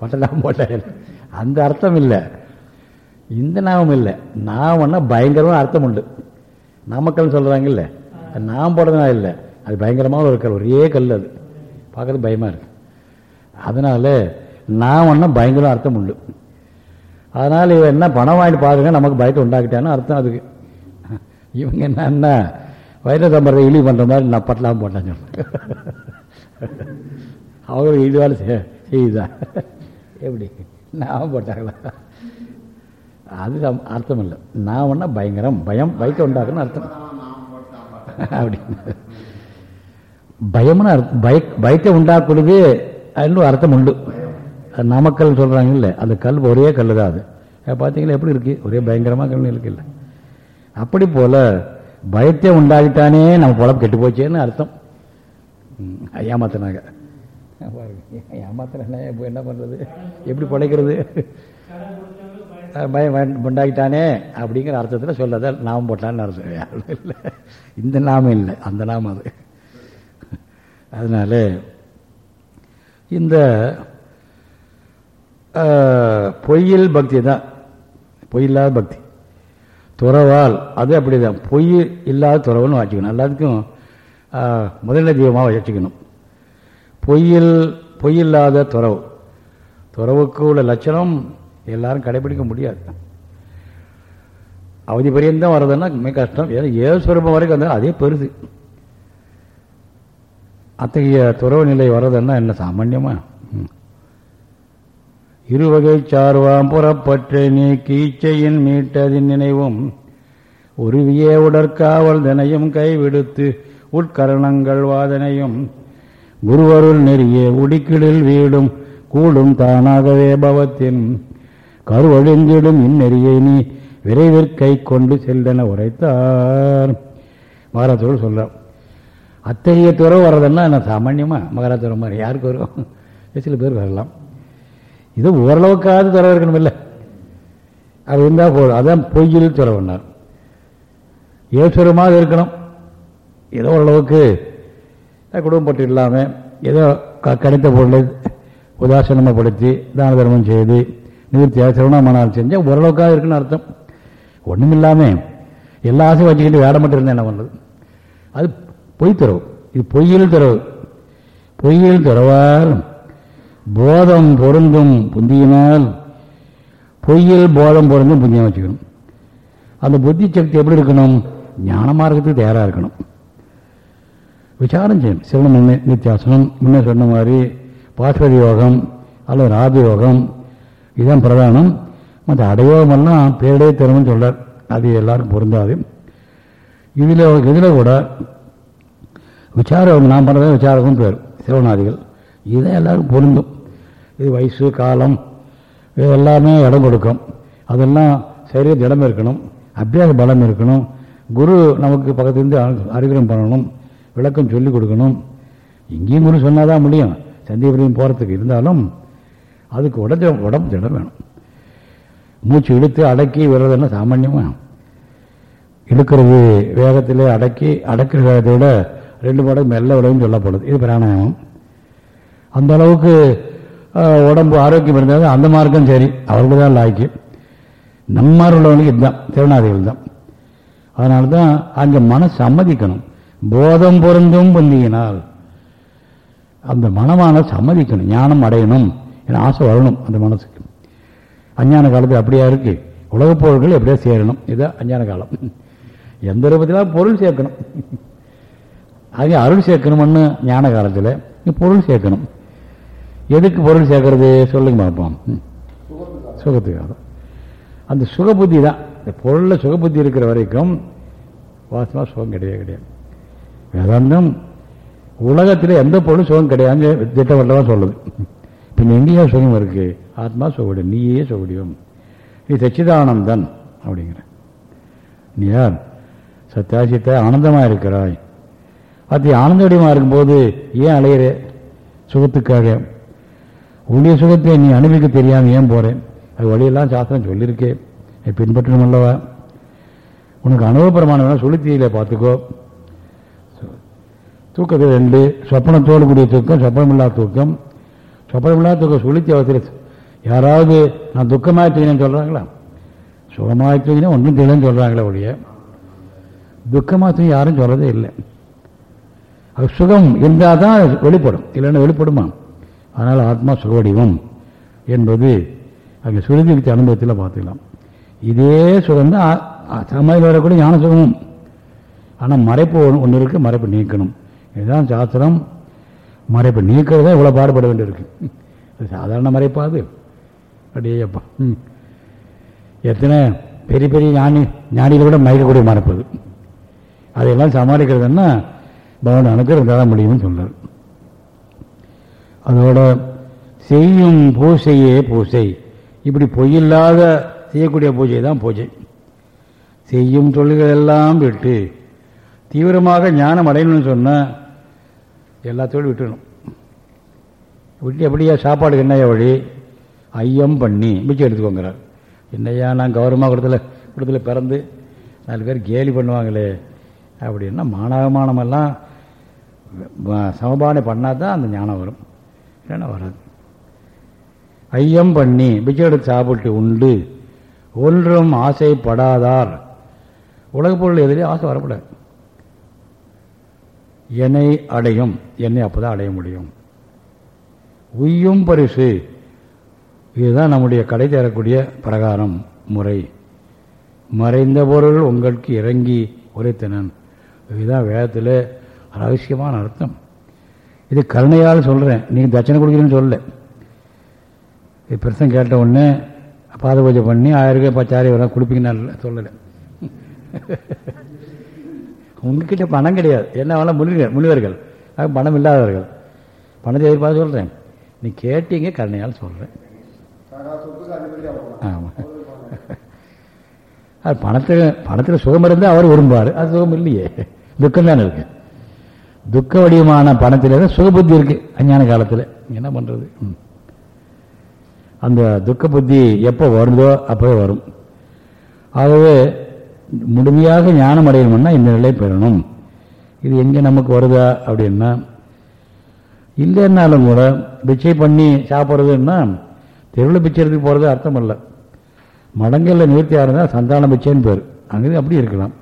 பட்ட நாமம் போட்டேன் அந்த அர்த்தம் இல்லை. இந்த நாமம் இல்லை. நாமம்னா பயங்கரமான அர்த்தம் உண்டு. நாமக்கல்னு சொல்கிறாங்கல்ல அது நாம் போடுறதுனால இல்லை. அது பயங்கரமான ஒரு கல் ஒரே கல் அது. பார்க்கறது பயமாக இருக்குது அதனால் நான் ஒன்றும் பயங்கரம் அர்த்தம் உண்டு. அதனால் இவன் என்ன பணம் வாங்கிட்டு பாருங்க நமக்கு பயத்தை உண்டாக்கிட்டான்னு அர்த்தம் அதுக்கு. இவங்க என்னன்னா வயிற்று தம்பரை இழி பண்ணுற மாதிரி நான் பட்டலாம் போட்டான்னு சொல்கிறேன் அவங்க இதுவால செய்யுதா எப்படி? நான் போட்டாங்களா? அது அர்த்தம் இல்லை. நான் ஒன்றா பயங்கரம் பயம் பயத்தை உண்டாக்குன்னு அர்த்தம். அப்படின்னு பயம்னு அர்த்தம் பய பயத்தை உண்டாக்குறது அதுன்னு அர்த்தம் உண்டு. நாமக்கல் சொல்கிறாங்க இல்லை. அந்த கல் ஒரே கல் தான் அது. பார்த்தீங்களா எப்படி இருக்குது ஒரே பயங்கரமாக கல் இருக்குல்ல அப்படி போல் பயத்தை உண்டாகிட்டானே நம்ம பொழப்பு கெட்டு போச்சேன்னு அர்த்தம். ம், ஏமாத்தினாங்க. பாருங்க ஏமாத்தினா இப்போ என்ன பண்ணுறது எப்படி பிழைக்கிறது? பயம் உண்டாகிட்டானே அப்படிங்கிற அர்த்தத்தில் சொல்லாத நாம் போட்டான்னு அர்த்தம். இல்லை. இந்த நாமம் இல்லை. அந்த நாமம் அது. அதனால இந்த பொய்யில் பக்தி தான். பொய் இல்லாத பக்தி. துறவால் அது அப்படிதான். பொய் இல்லாத துறவுன்னு வச்சுக்கணும் எல்லாத்துக்கும் முதல்ல தீபமாக வச்சுக்கணும் பொய்யில் பொய்யில்லாத துறவு. துறவுக்கு உள்ள லட்சணம் எல்லாரும் கடைபிடிக்க முடியாது. அவதி பரியந்தம் வர்றதுன்னா மிக கஷ்டம். ஏன்னா ஏசுவரூபம் வரைக்கும் வந்தாலும் அதே பெருசு. அத்தகைய துறவு நிலை வர்றதுன்னா என்ன சாமான்யமா? இருவகை சார்வாம் புறப்பற்று நீ கீச்சையின் மீட்டதின் நினைவும் உருவியே உடற்காவல் தினையும் கைவிடுத்து உட்கரணங்கள் வாதனையும் குருவருள் நெறிய உடிக்கிடில் வீடும் கூடும் தானாகவே பவத்தின் கருவழிந்திடும் இந்நெறியை நீ விரைவிற்கை கொண்டு செல்லென உரைத்தார். மகாராஜோடு சொல்றார் அத்தகைய துறவு வர்றதுன்னா என்ன சாமான்யமா? மகாராஜ மாதிரி யாருக்கு வரும்? சில பேர் வரலாம். இது ஓரளவுக்காவது துறவு இருக்கணும் இல்லை. அது இருந்தால் போதும். அதான் பொய்யில் துறவுனார் ஏசுரமாக இருக்கணும். ஏதோ ஓரளவுக்கு குடும்பப்பட்டு இல்லாமல் ஏதோ க- கிடைத்த பொருளை உதாசீனமாகப்படுத்தி தான தர்மம் செய்து நிவர்த்தியாக சிரவணமானால் செஞ்சால் ஓரளவுக்காக இருக்குன்னு அர்த்தம். ஒன்றும் இல்லாமல் எல்லா ஆசையும் வச்சுக்கிட்டு வேட மட்டும் இருந்தேன் என்ன பண்ணுறது அது பொய் துறவு இது பொய்யில் துறவு பொய்யில் துறவால் போதம் பொருந்தும் புந்தியினால் பொய்யில் போதம் பொருந்தும் புந்தியம் வச்சுக்கணும். அந்த புத்தி சக்தி எப்படி இருக்கணும்? ஞான மார்க்கத்துக்கு தயாராக இருக்கணும். விசாரம் செய்யணும். சிவன முன்னே நித்தியாசனம் முன்னே சொன்ன மாதிரி பாஸ்வதி யோகம் அல்லது ராஜயோகம் இதுதான் பிரதானம். மற்ற அடையோகமெல்லாம் பேரே திறமைன்னு சொல்றார். அது எல்லாரும் பொருந்தாது. இதில் இதில் கூட விசாரம் நான் பண்ணுறதே விசாரகம் பேர் சிவநாதிகள் இதுதான் எல்லோரும் பொருந்தும். இது வயசு காலம் இது எல்லாமே இடம் கொடுக்கும். அதெல்லாம் சரீர திடம் இருக்கணும் அபியாச பலம் இருக்கணும். குரு நமக்கு பக்கத்துலேருந்து அறிவுரம் பண்ணணும் விளக்கம் சொல்லிக் கொடுக்கணும். இங்கேயும் குரு சொன்னால் தான் முடியும். சந்தீபுரியும் போகிறதுக்கு இருந்தாலும் அதுக்கு உடஞ்ச உடம்பு திடம் வேணும். மூச்சு இழுத்து அடக்கி விடுறதுன்னா சாமான்யமாக இழுக்கிறது வேகத்தில் அடக்கி அடக்கிற வேகத்தை விட ரெண்டு மடங்கு மெல்ல விடவும் சொல்லப்படுது. இது பிராணாயாமம். அந்த அளவுக்கு உடம்பு ஆரோக்கியம் இருந்தால் அந்த மார்க்கம் சரி. அவர்களுக்கு தான் லாய்க்கு. நம்ம உள்ளவனுக்கு இதுதான். திருநாதிகள் தான். அதனால தான் அங்கே மன சம்மதிக்கணும் போதம் பொருந்தும் பொந்தியினால் அந்த மனமான சம்மதிக்கணும் ஞானம் அடையணும். என ஆசை வரணும் அந்த மனசுக்கு. அஞ்ஞான காலத்தில் அப்படியா இருக்கு? உலகப் பொருள்கள் எப்படியா சேரணும். இதுதான் அஞ்ஞான காலம். எந்த ரூபத்திலாம் பொருள் சேர்க்கணும்? அதே அருள் சேர்க்கணும்னு ஞான காலத்தில் பொருள் சேர்க்கணும். எதுக்கு பொருள் சேர்க்கறது? சொல்லுங்க பார்ப்போம். சுகத்துக்காக. தான். அந்த சுகபுத்தி தான். இந்த பொருளில் சுகபுத்தி இருக்கிற வரைக்கும் வாசமாக சுகம் கிடையவே கிடையாது. வேதாந்தம் உலகத்தில் எந்த பொருளும் சுகம் கிடையாது திட்டவட்டமாக சொல்லுது. பின் எங்கேயோ சுகம் இருக்கு. ஆத்மா சுகடியும் நீயே சுகடியும் நீ சச்சிதானந்தன் அப்படிங்கிற. நீ யார்? சத்தியாசித்த ஆனந்தமாக இருக்கிறாய். அது ஆனந்தவடியமாக இருக்கும்போது ஏன் அலையிற? சுகத்துக்காக. உன்னுடைய சுகத்தை நீ அனுபவிக்க தெரியாமல் ஏன் போறேன் அது வழியெல்லாம் சாஸ்திரம் சொல்லியிருக்கே பின்பற்றணும் அல்லவா? உனக்கு அனுபவபரமான வேணா சொல்லித்தீங்களே பார்த்துக்கோ. தூக்கத்தில் ரெண்டு சொப்பனத்தோடு கூடிய தூக்கம் சொப்பனமில்லா தூக்கம். சொப்பனமில்லா தூக்கம் சுளுத்தி அவசர யாராவது நான் துக்கமாக தூங்கினேன்னு சொல்கிறாங்களா சுகமாக தூங்கினா ஒன்றும் தெரியலன்னு சொல்கிறாங்களே ஒழிய. துக்கமாக தூங்கி யாரும் சொல்கிறதே இல்லை. அது சுகம் இருந்தால் தான் வெளிப்படும். இல்லைன்னா வெளிப்படுமா? அதனால் ஆத்மா சுகவடிவம் என்பது அங்கே சுருதி அனுபவத்தில் பார்த்துக்கலாம். இதே சுகம் தான் சமையல் வரக்கூடிய ஞான சுகமும். ஆனால் மறைப்பு ஒன்று இருக்கு மறைப்பு நீக்கணும். இதுதான் சாஸ்திரம். மறைப்பு நீக்கிறது தான் இவ்வளோ பாடுபட வேண்டியிருக்கு. அது சாதாரண மறைப்பாது அப்படியேப்பா ம். எத்தனை பெரிய பெரிய ஞானி ஞானிகளை கூட மயக்கக்கூடிய மறைப்பது அதையெல்லாம் சமாளிக்கிறதுன்னா பகவான் அனுக்கிறம் தர முடியும்னு சொன்னார் அதோட செய்யும் பூசையே பூசை. இப்படி பொய்யில்லாத செய்யக்கூடிய பூஜை தான் பூஜை. செய்யும் தொழில்களெல்லாம் விட்டு தீவிரமாக ஞானம் அடையணும்னு சொன்னால் எல்லாத்தோடு விட்டுணும் விட்டு எப்படியா சாப்பாடுக்கு என்னையா வழி? ஐயம் பண்ணி மிச்சம் எடுத்துக்கோங்கிறார். என்னையா நான் கௌரவமாக கொடுத்துல கொடுத்துல பிறந்து நாலு பேர் கேலி பண்ணுவாங்களே அப்படின்னா மானவமானமெல்லாம் சமபானை பண்ணால் தான் அந்த ஞானம் வரும். இல்லைன்னா வராது. ஐயம் பண்ணி பிச்சை சாப்பிட்டு உண்டு. ஒன்றும் ஆசைப்படாதார். உலகப் பொருள் எதிரே ஆசை வரக்கூடாது. என்னை அடையும். என்னை அப்போதான் அடைய முடியும். உய்யும் பரிசு. இதுதான் நம்முடைய கடை தரக்கூடிய பிரகாரம் முறை. மறைந்த பொருள் உங்களுக்கு இறங்கி உரைத்தனன். இதுதான் வேதத்தில் ரகசியமான அர்த்தம். இது கருணையால் சொல்கிறேன் நீங்கள் தட்சணை கொடுக்குறீன்னு சொல்லல. இது பிரசன் கேட்ட உடனே பாத பூஜை பண்ணி ஆயிரம் ரூபாய் பத்தாயிரம் வர கொடுப்பீங்கன்னு சொல்லலை. உங்ககிட்ட பணம் கிடையாது. என்ன வேணால் முனிவர் முனிவர்கள். அது பணம் இல்லாதவர்கள். பணத்தை எதிர்பார்த்து சொல்கிறேன் நீ கேட்டீங்க கருணையால் சொல்கிறேன் ஆமாம் அது பணத்தில் பணத்தில் சுகம் இருந்தால் அவர் விரும்புவார். அது சுகம் இல்லையே. துக்கம் தானே இருக்குது துக்க வடிவமான பணத்தில் தான் சுகபுத்தி இருக்கு அஞ்ஞான காலத்தில். என்ன பண்ணுறது அந்த துக்க புத்தி எப்போ வருதோ அப்போவே வரும். ஆகவே முழுமையாக ஞானம் அடையணும்னா இந்த நிலை பெறணும். இது எங்கே நமக்கு வருதா அப்படின்னா இல்லைன்னாலும் கூட பிச்சை பண்ணி சாப்பிட்றதுன்னா தெருவில் பிச்சை எடுத்து போகிறது அர்த்தம் இல்லை மடங்களில் நிவர்த்தியாக இருந்தால் சந்தான பிச்சைன்னு பேர். அங்கே அப்படி இருக்கலாம்.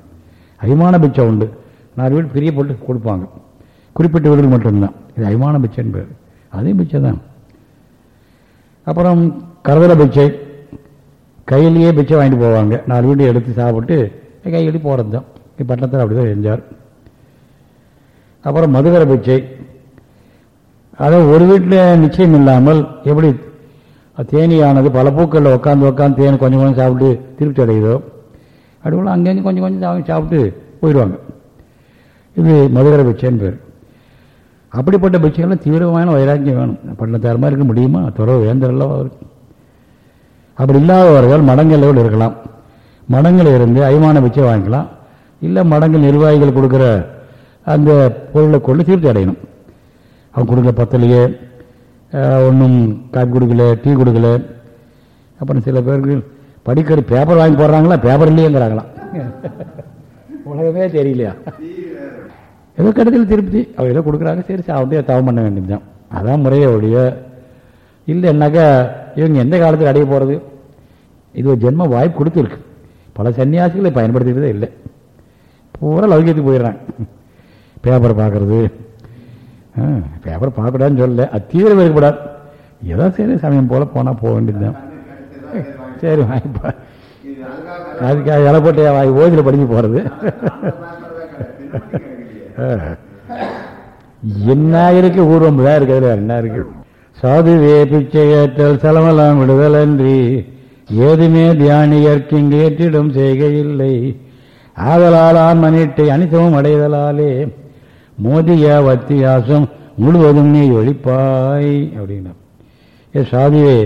அபிமான பிச்சை உண்டு. நாலு வீடு பிரிய போட்டு கொடுப்பாங்க. குறிப்பிட்டவர்கள் மட்டும்தான். இது அபிமான பிச்சை பேர் அதே பிச்சை தான் அப்புறம் கரதல பிச்சை. கையிலேயே பிச்சை வாங்கிட்டு போவாங்க. நாலு வீடு எடுத்து சாப்பிட்டு கையெழி போகிறது தான் பட்டணத்தில் அப்படி தான் செஞ்சார் அப்புறம் மதுகர பிச்சை. அதை ஒரு வீட்டில் நிச்சயம் இல்லாமல் எப்படி தேனியானது பல பூக்களில் உட்காந்து உட்காந்து தேன் கொஞ்சம் கொஞ்சம் சாப்பிட்டு திருப்தி அடையுதோ அதுபோல் அங்கங்கே கொஞ்சம் கொஞ்சம் சாப்பிட்டு போயிடுவாங்க. இது மதுகர பிச்சைன்னு பேர் அப்படிப்பட்ட பிச்சைகள்லாம் தீவிரமான வைராக்கியம் வேணும். பட்டணத்தாரமாக இருக்க முடியுமா? துறவு வேந்தரல்லவா அவருக்கு அப்படி இல்லாதவர்கள் மடங்களில் இருக்கலாம். மடங்களில் இருந்து அய்மான பிச்சை வாங்கிக்கலாம். இல்லை மடங்கள் நிர்வாகிகள் கொடுக்குற அந்த பொருளை கொண்டு தீர்த்தி அடையணும். அவங்க கொடுக்குற பத்தலையே ஒன்றும் காப்பி கொடுக்கல டீ கொடுக்கல. அப்புறம் சில பேருக்கு படிக்கிற பேப்பர் வாங்கி போடுறாங்களா? பேப்பர் இல்லையேங்கிறாங்களாம் உலகமே தெரியலையா? ஏதோ கடைசியில் திருப்தி. அவங்க ஏதோ கொடுக்குறாங்க. சரி சாப்பிட்டு தவம் பண்ண வேண்டியதுதான். அதான் முறையே ஒழிய இல்லைன்னாக்கா இவங்க எந்த காலத்தில் அடைய போகிறது இது ஒரு ஜென்ம வாய்ப்பு கொடுத்துருக்கு. பல சன்னியாசிகளை பயன்படுத்திக்கிறதே இல்லை. பூரா லௌகியத்துக்கு போயிடுறாங்க. பேப்பரை பார்க்கறது பேப்பர் பார்க்கக்கூடாதுன்னு சொல்லல. அது தீவிரம் இருக்கக்கூடாது ஏதோ சரி சமயம் போல் போனால் போக வேண்டியதுதான். சரி வாங்கிப்பா அதுக்காக இலை போட்டு ஓதியில் படிக்க போகிறது என்ன இருக்கு? ஊர்வம்பு தான் இருக்கிறது என்ன இருக்கு? சாதுவே பிச்சை ஏற்றல் சலமலாம் விடுதல் அன்றி ஏதுமே தியானியர்க்கு ஏற்றிடும் செய்கையில்லை. ஆதலால் ஆன்மனிட்டை அனிதமும் அடைதலாலே மோதிய வத்தியாசம் முழுவதும் நீ ஒழிப்பாய் அப்படின்னா. ஏ சாதுவே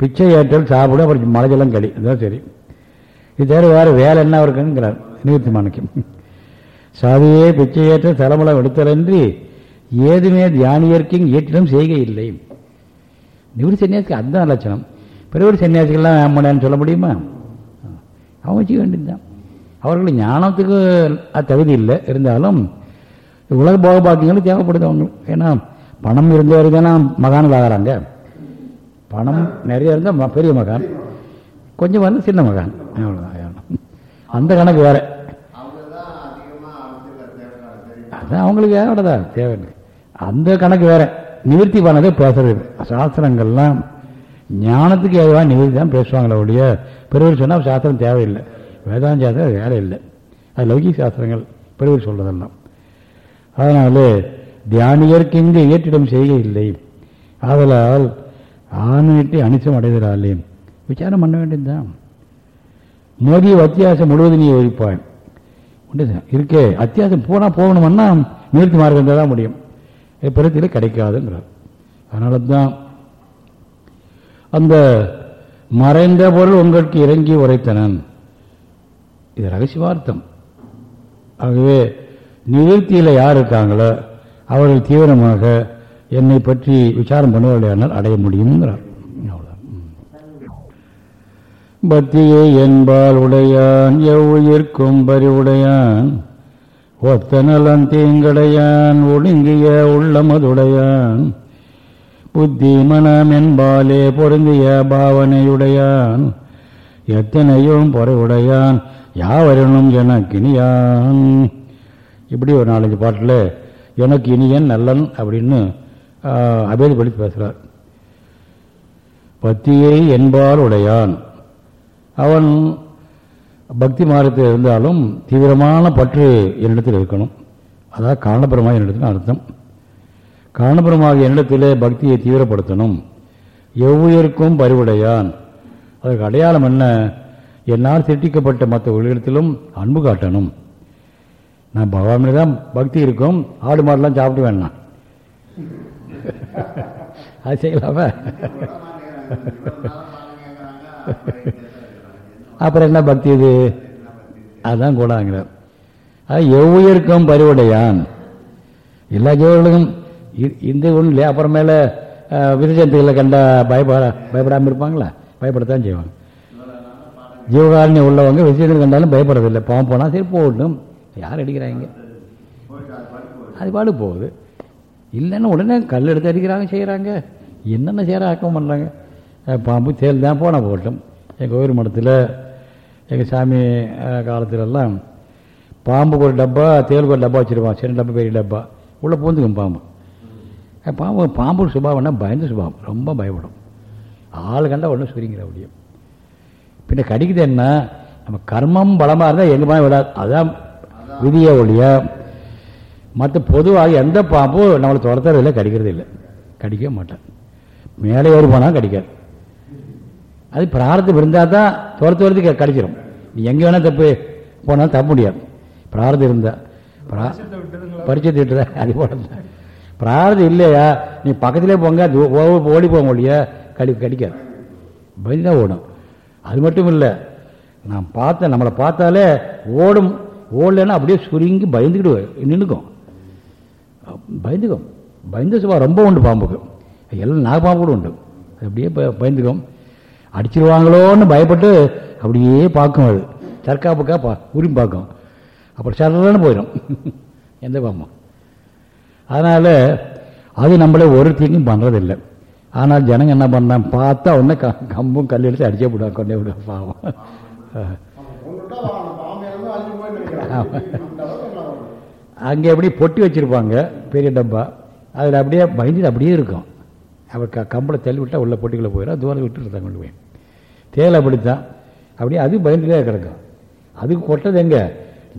பிச்சை ஏற்றல் சாப்பிட அப்புறம் மலைஜலம் களி அதுதான் சரி. இது தவிர வேறு வேலை என்ன இருக்குங்கிறார். நிவர்த்தி மாணிக்கம் சாதியே பிச்சையேற்ற தலைமலம் எடுத்தலன்றி ஏதுமே தியானியர்க்கும் ஏற்றிடம் செய்கை இல்லை. நிவர்த்தி சன்னியாசிக்கு அதுதான் லட்சணம். பெரியவர் சன்னியாசிகள்லாம் ஆமாடான்னு சொல்ல முடியுமா? அவங்க செய்ய வேண்டியதுதான். அவர்கள் ஞானத்துக்கு தகுதி இல்லை. இருந்தாலும் உலக போக பாக்கியங்களும் தேவைப்படுது அவங்களுக்கு. ஏன்னா பணம் இருந்தவரை தானே மகான்கள் ஆகிறாங்க. பணம் நிறைய இருந்தால் பெரிய மகான். கொஞ்சம் வந்து சின்ன மகான். அவ்வளோதான் அந்த கணக்கு வேறு. அதான் அவங்களுக்கு அவ்வளோதான் தேவை அந்த கணக்கு வேற. நிவர்த்தி பண்ணதே பேசுறது. சாஸ்திரங்கள்லாம் ஞானத்துக்கு ஏதுவாக நிவர்த்தி தான் பேசுவாங்களே ஒழிய பெருவர் சொன்னால் சாஸ்திரம் தேவையில்லை. வேதாந்த சாஸ்திரம் வேலை இல்லை. அது லௌகிக சாஸ்திரங்கள் பெருவர் சொல்றதெல்லாம். அதனால தியானியர்க்கு இங்கு ஏற்றிடம் செய்கை இல்லை. ஆதலால் ஆணையிட்டு அனிச்சம் அடைகிறாளே விசாரம் பண்ண வேண்டியதுதான். மோதிய அத்தியாசம் முழுவதும் நீ ஒழிப்பாய் இருக்கே. அத்தியாசம் போனால் போகணும்னா நிறுத்தி மார்க்கம் தான் முடியும். பிறத்தில் கிடைக்காதுங்கிறார். அதனால தான் அந்த மறைந்த பொருள் உங்களுக்கு இறங்கி உரைத்தனன். இது ரகசியமார்த்தம் ஆகவே நிவர்த்தியில் யார் இருக்காங்களோ அவர்கள் தீவிரமாக என்னை பற்றி விசாரம் பண்ணுவதையானால் அடைய முடியுங்கிறார் பக்தியை என்பால் உடையான் எவ்வுயிர்க்கும் பறிவுடையான் ஒத்த நலன் தீங்கடையான் ஒடுங்கிய உள்ளமதுடையான் புத்தி மனம் என்பாலே பொருந்திய பாவனையுடையான் எத்தனையும் பொறையுடையான் யாவரனும் எனக்கு இனியான் இப்படி ஒரு நாலஞ்சு பாட்டில் எனக்கு இனியன் நல்லன் அப்படின்னு அபேதப்படுத்தி பேசுகிறார் பத்தியை என்பால் உடையான் அவன் பக்தி மார்க்கத்தில் இருந்தாலும் தீவிரமான பற்று என்னிடத்தில் இருக்கணும் அதாவது காரணபுரமாக என்னிடத்தில் அர்த்தம் காரணபுரமாக என்னிடத்தில் பக்தியை தீவிரப்படுத்தணும் எவ்வுயிருக்கும் பரிவுடையான் அதற்கு அடையாளம் என்ன என்னால் திட்டிக்கப்பட்ட மற்ற உலகத்திலும் அன்பு காட்டணும் நான் பகவான் தான் பக்தி இருக்கும் ஆடு மாடெலாம் சாப்பிட்டு வேணாம் அது செய்யலாமா அப்புறம் என்ன பக்தி இது? அதுதான் கூடாங்கிறார் அது எவ்வுயிருக்கும் பரிவுடையான். எல்லா ஜீவர்களுக்கும் இந்த ஒன்றும் இல்லையா? அப்புறமேல விருஜந்துகளை கண்டா பயப்பட பயப்படாமல் இருப்பாங்களா? பயப்படத்தான் செய்வாங்க. ஜீவகாரணி உள்ளவங்க விஷயங்கள் கண்டாலும் பயப்படுறதில்லை. பாவம் போனால் சரி போகட்டும் யார் அடிக்கிறாங்க? அது பாடு போகுது. இல்லைன்னா உடனே கல் எடுத்து அடிக்கிறாங்க செய்கிறாங்க என்னென்ன செய்கிற ஆக்கம் பண்ணுறாங்க பாம்பு தேல் தான் போனால் போகட்டும் எங்கள் கோவில் மடத்தில் எங்கள் சாமி காலத்திலெல்லாம் பாம்புக்கு ஒரு டப்பா தேலுக்கு ஒரு டப்பா வச்சுருப்பான். சின்ன டப்பா பெரிய டப்பா. உள்ளே பூந்துக்கும் பாம்பு. பாம்பு பாம்பு சுபாவம்னா பயந்து சுபாவம். ரொம்ப பயப்படும். ஆள் கண்டா ஒன்றும் சுரிங்கிற முடியும் பின்ன கடிக்குது என்ன? நம்ம கர்மம் பலமாக இருந்தால் எங்கே பாம்பு விடாது அதான் விதியே ஒழிய. மற்ற பொதுவாக எந்த பாம்பும் நம்மளை துரத்துறது இல்லை கடிக்கிறது இல்லை கடிக்கவே மாட்டேன். மேலே ஏறி போனால் கடிக்காது. அது பிரார்த்தம் இருந்தால் தான் துரத்து வரது கடிச்சிடும் நீ எங்கே வேணால் தப்பு போனாலும் தப்ப முடியாது. பிரார்த்தம் இருந்தால் பரிச்சை திட்டுற அது போல பிரார்த்தம் இல்லையா நீ பக்கத்திலே போங்க ஓடி போக முடியா கடி கடிக்காது. பயந்து தான் ஓடும் அது மட்டும் இல்லை நான் பார்த்தேன் நம்மளை பார்த்தாலே ஓடும் ஓடலைன்னா அப்படியே சுருங்கி பயந்துக்கிட்டு நின்றுக்கும் பயந்துக்கும். பயந்து சுபா ரொம்ப உண்டு பாம்புக்கு. எல்லாம் நாகப்பாம்பு கூட உண்டு. அப்படியே பயந்துக்கும். அடிச்சிருவாங்களோன்னு பயப்பட்டு அப்படியே பார்க்கும் அது. தற்காப்புக்காக பா உரிமை பார்க்கும். அப்புறம் சரலன்னு போயிடும். எந்த பாம்பும். அதனால் அது நம்மளே ஒரு தீங்கும் பண்ணுறதில்லை ஆனால் ஜனங்க என்ன பண்ணான் பார்த்தா உடனே கம்பும் கல் எடுத்து அடிச்சே விடுவாங்க கொண்டே விடுவா பாவம். அங்கே எப்படி பொட்டி வச்சுருப்பாங்க பெரிய டப்பா. அதில் அப்படியே பயந்துட்டு அப்படியே இருக்கும். அவர் க கம்பளை தள்ளி விட்டால் உள்ள பொட்டிக்குள்ளே போயிடும் தூரம் விட்டுருந்தா கொண்டு போய். தேலை அப்படித்தான் அப்படியே அது பயந்துட்டே கிடக்கும். அதுக்கு கொட்டது எங்க?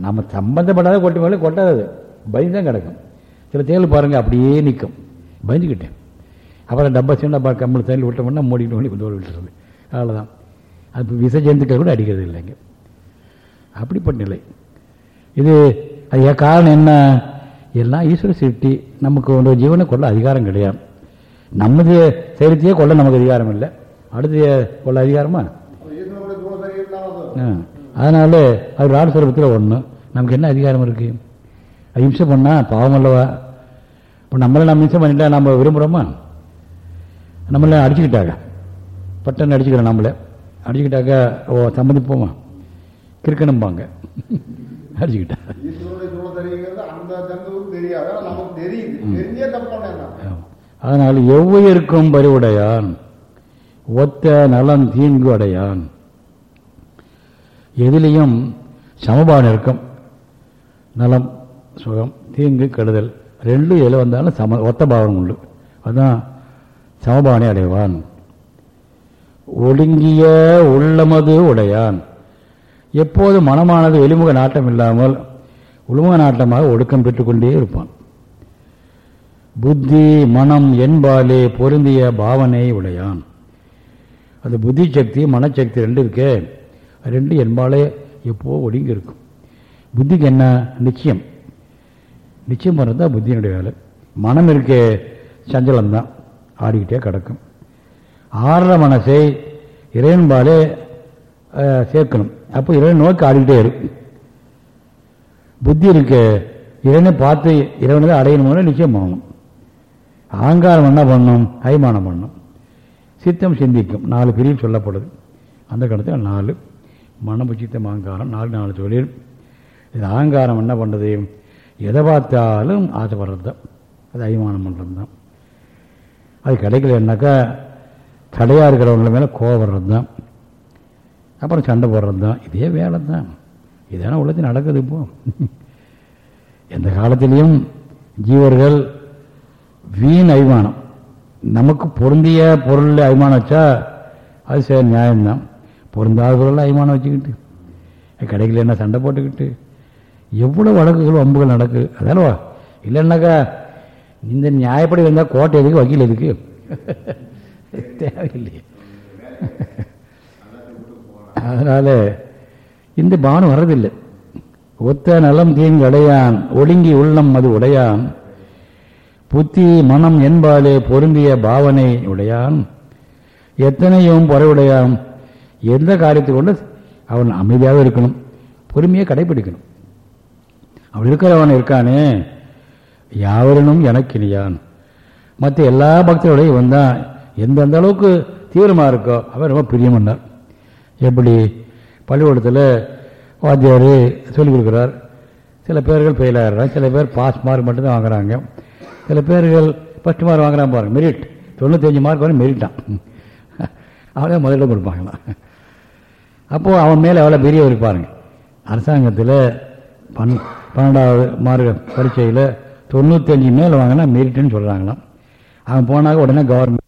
நம்ம சம்பந்தப்படாத கொட்டி மேலே கொட்டாது அது. பயந்து தான் கிடக்கும். சில தேல் பாருங்கள் அப்படியே நிற்கும் பயந்துக்கிட்டேன் அப்புறம் டப்பா சின்ன டப்பா கம்பளை தள்ளி விட்டோம்னா மூடிக்கிட்டு மூடி தூரம் விட்டுறது. அவ்வளோதான் அது விசை ஜந்துக்கள் கூட அடிக்கிறது இல்லைங்க அப்படிப்பட்ட நிலை. இது அது காரணம் என்ன? எல்லாம் ஈஸ்வர சிருஷ்டி. நமக்கு ஒன்று ஜீவனை கொள்ள அதிகாரம் கிடையாது. நமது செயலத்தையே கொள்ள நமக்கு அதிகாரம் இல்லை. அடுத்து கொள்ள அதிகாரமா. அதனால அது ராடஸ்வரூபத்தில் ஒன்று நமக்கு என்ன அதிகாரம் இருக்கு? அஹிம்சை பண்ணால் பாவம் அல்லவா? இப்போ நம்மளை நம்ம இம்சை பண்ணிட்டா நம்ம விரும்புகிறோமா நம்மள அடிச்சுக்கிட்டாங்க. பட்டன் அடிச்சுக்கிறோம் நம்மளை. அடிச்சுக்கிட்டாக்கா ஓ சம்மதிப்போமா? கிறுக்கணும்பாங்க. அடிச்சுக்கிட்டா. அதனால் எவ்வுயிருக்கும் பறிவுடையான் ஒத்த நலம் தீங்கு அடையான். எதிலையும் சமபானம் இருக்கும் நலம் சுகம் தீங்கு கெடுதல் ரெண்டும் எதில் வந்தாலும் சம ஒத்த பாவனம் உண்டு. அதுதான் சமபானை அடைவான். ஒடுங்கிய உள்ளமது உடையான். எப்போது மனமானது வெளிமுக நாட்டம் இல்லாமல் உள்முக நாட்டமாக ஒடுக்கம் பெற்றுக்கொண்டே இருப்பான். புத்தி மனம் என்பாலே பொருந்திய பாவனை உடையான். அது புத்தி சக்தி மனசக்தி ரெண்டு இருக்கே. ரெண்டு என்பாலே எப்போ ஒடுங்கி இருக்கும். புத்திக்கு என்ன? நிச்சயம். நிச்சயம் பண்ணுறது தான் புத்தியினுடைய வேலை. மனம் இருக்கே சஞ்சலம்தான். ஆடிக்கிட்டே கிடக்கும். ஆடுற மனசை இறைவன்பாலே சேர்க்கணும். அப்போ இறைவன் நோக்கி ஆடிக்கிட்டே இருக்கும் புத்தி இருக்கு இறைவனை பார்த்து இறைவனை தான் அடையணும்னு நிச்சயம் பண்ணணும் அகங்காரம் என்ன பண்ணும்? அய்மானம் பண்ணும். சித்தம் சிந்திக்கும். நாலு பிரிவு சொல்லப்படுது. அந்த கணத்தில் நாலு. மனம் சித்தம் அகங்காரம் நாலு நாலு தொழில் இது அகங்காரம் என்ன பண்ணுறது எதை பார்த்தாலும் ஆசைப்படுறது தான் அது அய்மானம் பண்ணுறது தான் அது கிடைக்கலன்னாக்கா தடையாக இருக்கிறவங்கள மேலே கோவப்படுறது தான் அப்புறம் சண்டை போடுறது தான் இதே வேலை தான் இதான உலகத்தில் நடக்குது இப்போ. எந்த காலத்திலையும் ஜீவர்கள் வீண் அபிமானம். நமக்கு பொருந்திய பொருள் அபிமானம் வச்சா அது சரி நியாயம்தான். பொருந்தாத பொருள் அபிமானம் வச்சுக்கிட்டு கிடைக்கல என்ன சண்டை போட்டுக்கிட்டு எவ்வளோ வழக்குகள் வம்புகள் நடக்குது. அதானவா இல்லைன்னாக்கா இந்த நியாயப்படி இருந்தால் கோட்டை எதுக்கு வக்கீல் எதுக்கு? தேவையில்லையே அதனால் இந்த பானம் வர்றதில்லை. ஒத்த நலம் தீங்கு அடையான் ஒடுங்கி உள்ளம் அது உடையான். புத்தி மனம் என்பாலே பொருந்திய பாவனை உடையான். எத்தனையும் பொறையுடையான் எந்த காரியத்தை கொண்டு அவன் அமைதியாக இருக்கணும் பொறுமையை கடைபிடிக்கணும். அவன் இருக்கிறவன் இருக்கானே யாவரனும் எனக்கினியான் மற்ற எல்லா பக்தர்களையும் இவன் தான். எந்தெந்த அளவுக்கு தீவிரமாக இருக்கோ அவன் ரொம்ப பிரியமன்னார் எப்படி? பள்ளிக்கூடத்தில் வாத்தியார் சொல்லிக் கொடுக்குறார். சில பேர்கள் ஃபெயில் ஆகிறாங்க சில பேர் பாஸ் மார்க் மட்டும்தான் வாங்குறாங்க. சில பேர்கள் ஃபஸ்ட் மார்க் வாங்குறான் பாருங்க மெரிட் தொண்ணூத்தஞ்சு மார்க் வரும் மெரிட்டான் அவனே முதலிடம் கொடுப்பாங்களாம் அப்போது அவன் மேலே அவ்வளோ பெரிய பாருங்க. அரசாங்கத்தில் பன் பன்னெண்டாவது மார்க் பரீட்சையில் தொண்ணூத்தஞ்சு மேலே வாங்கினா மெரிட்டுன்னு சொல்கிறாங்களாம் அவன் போனாக்க உடனே கவர்மெண்ட்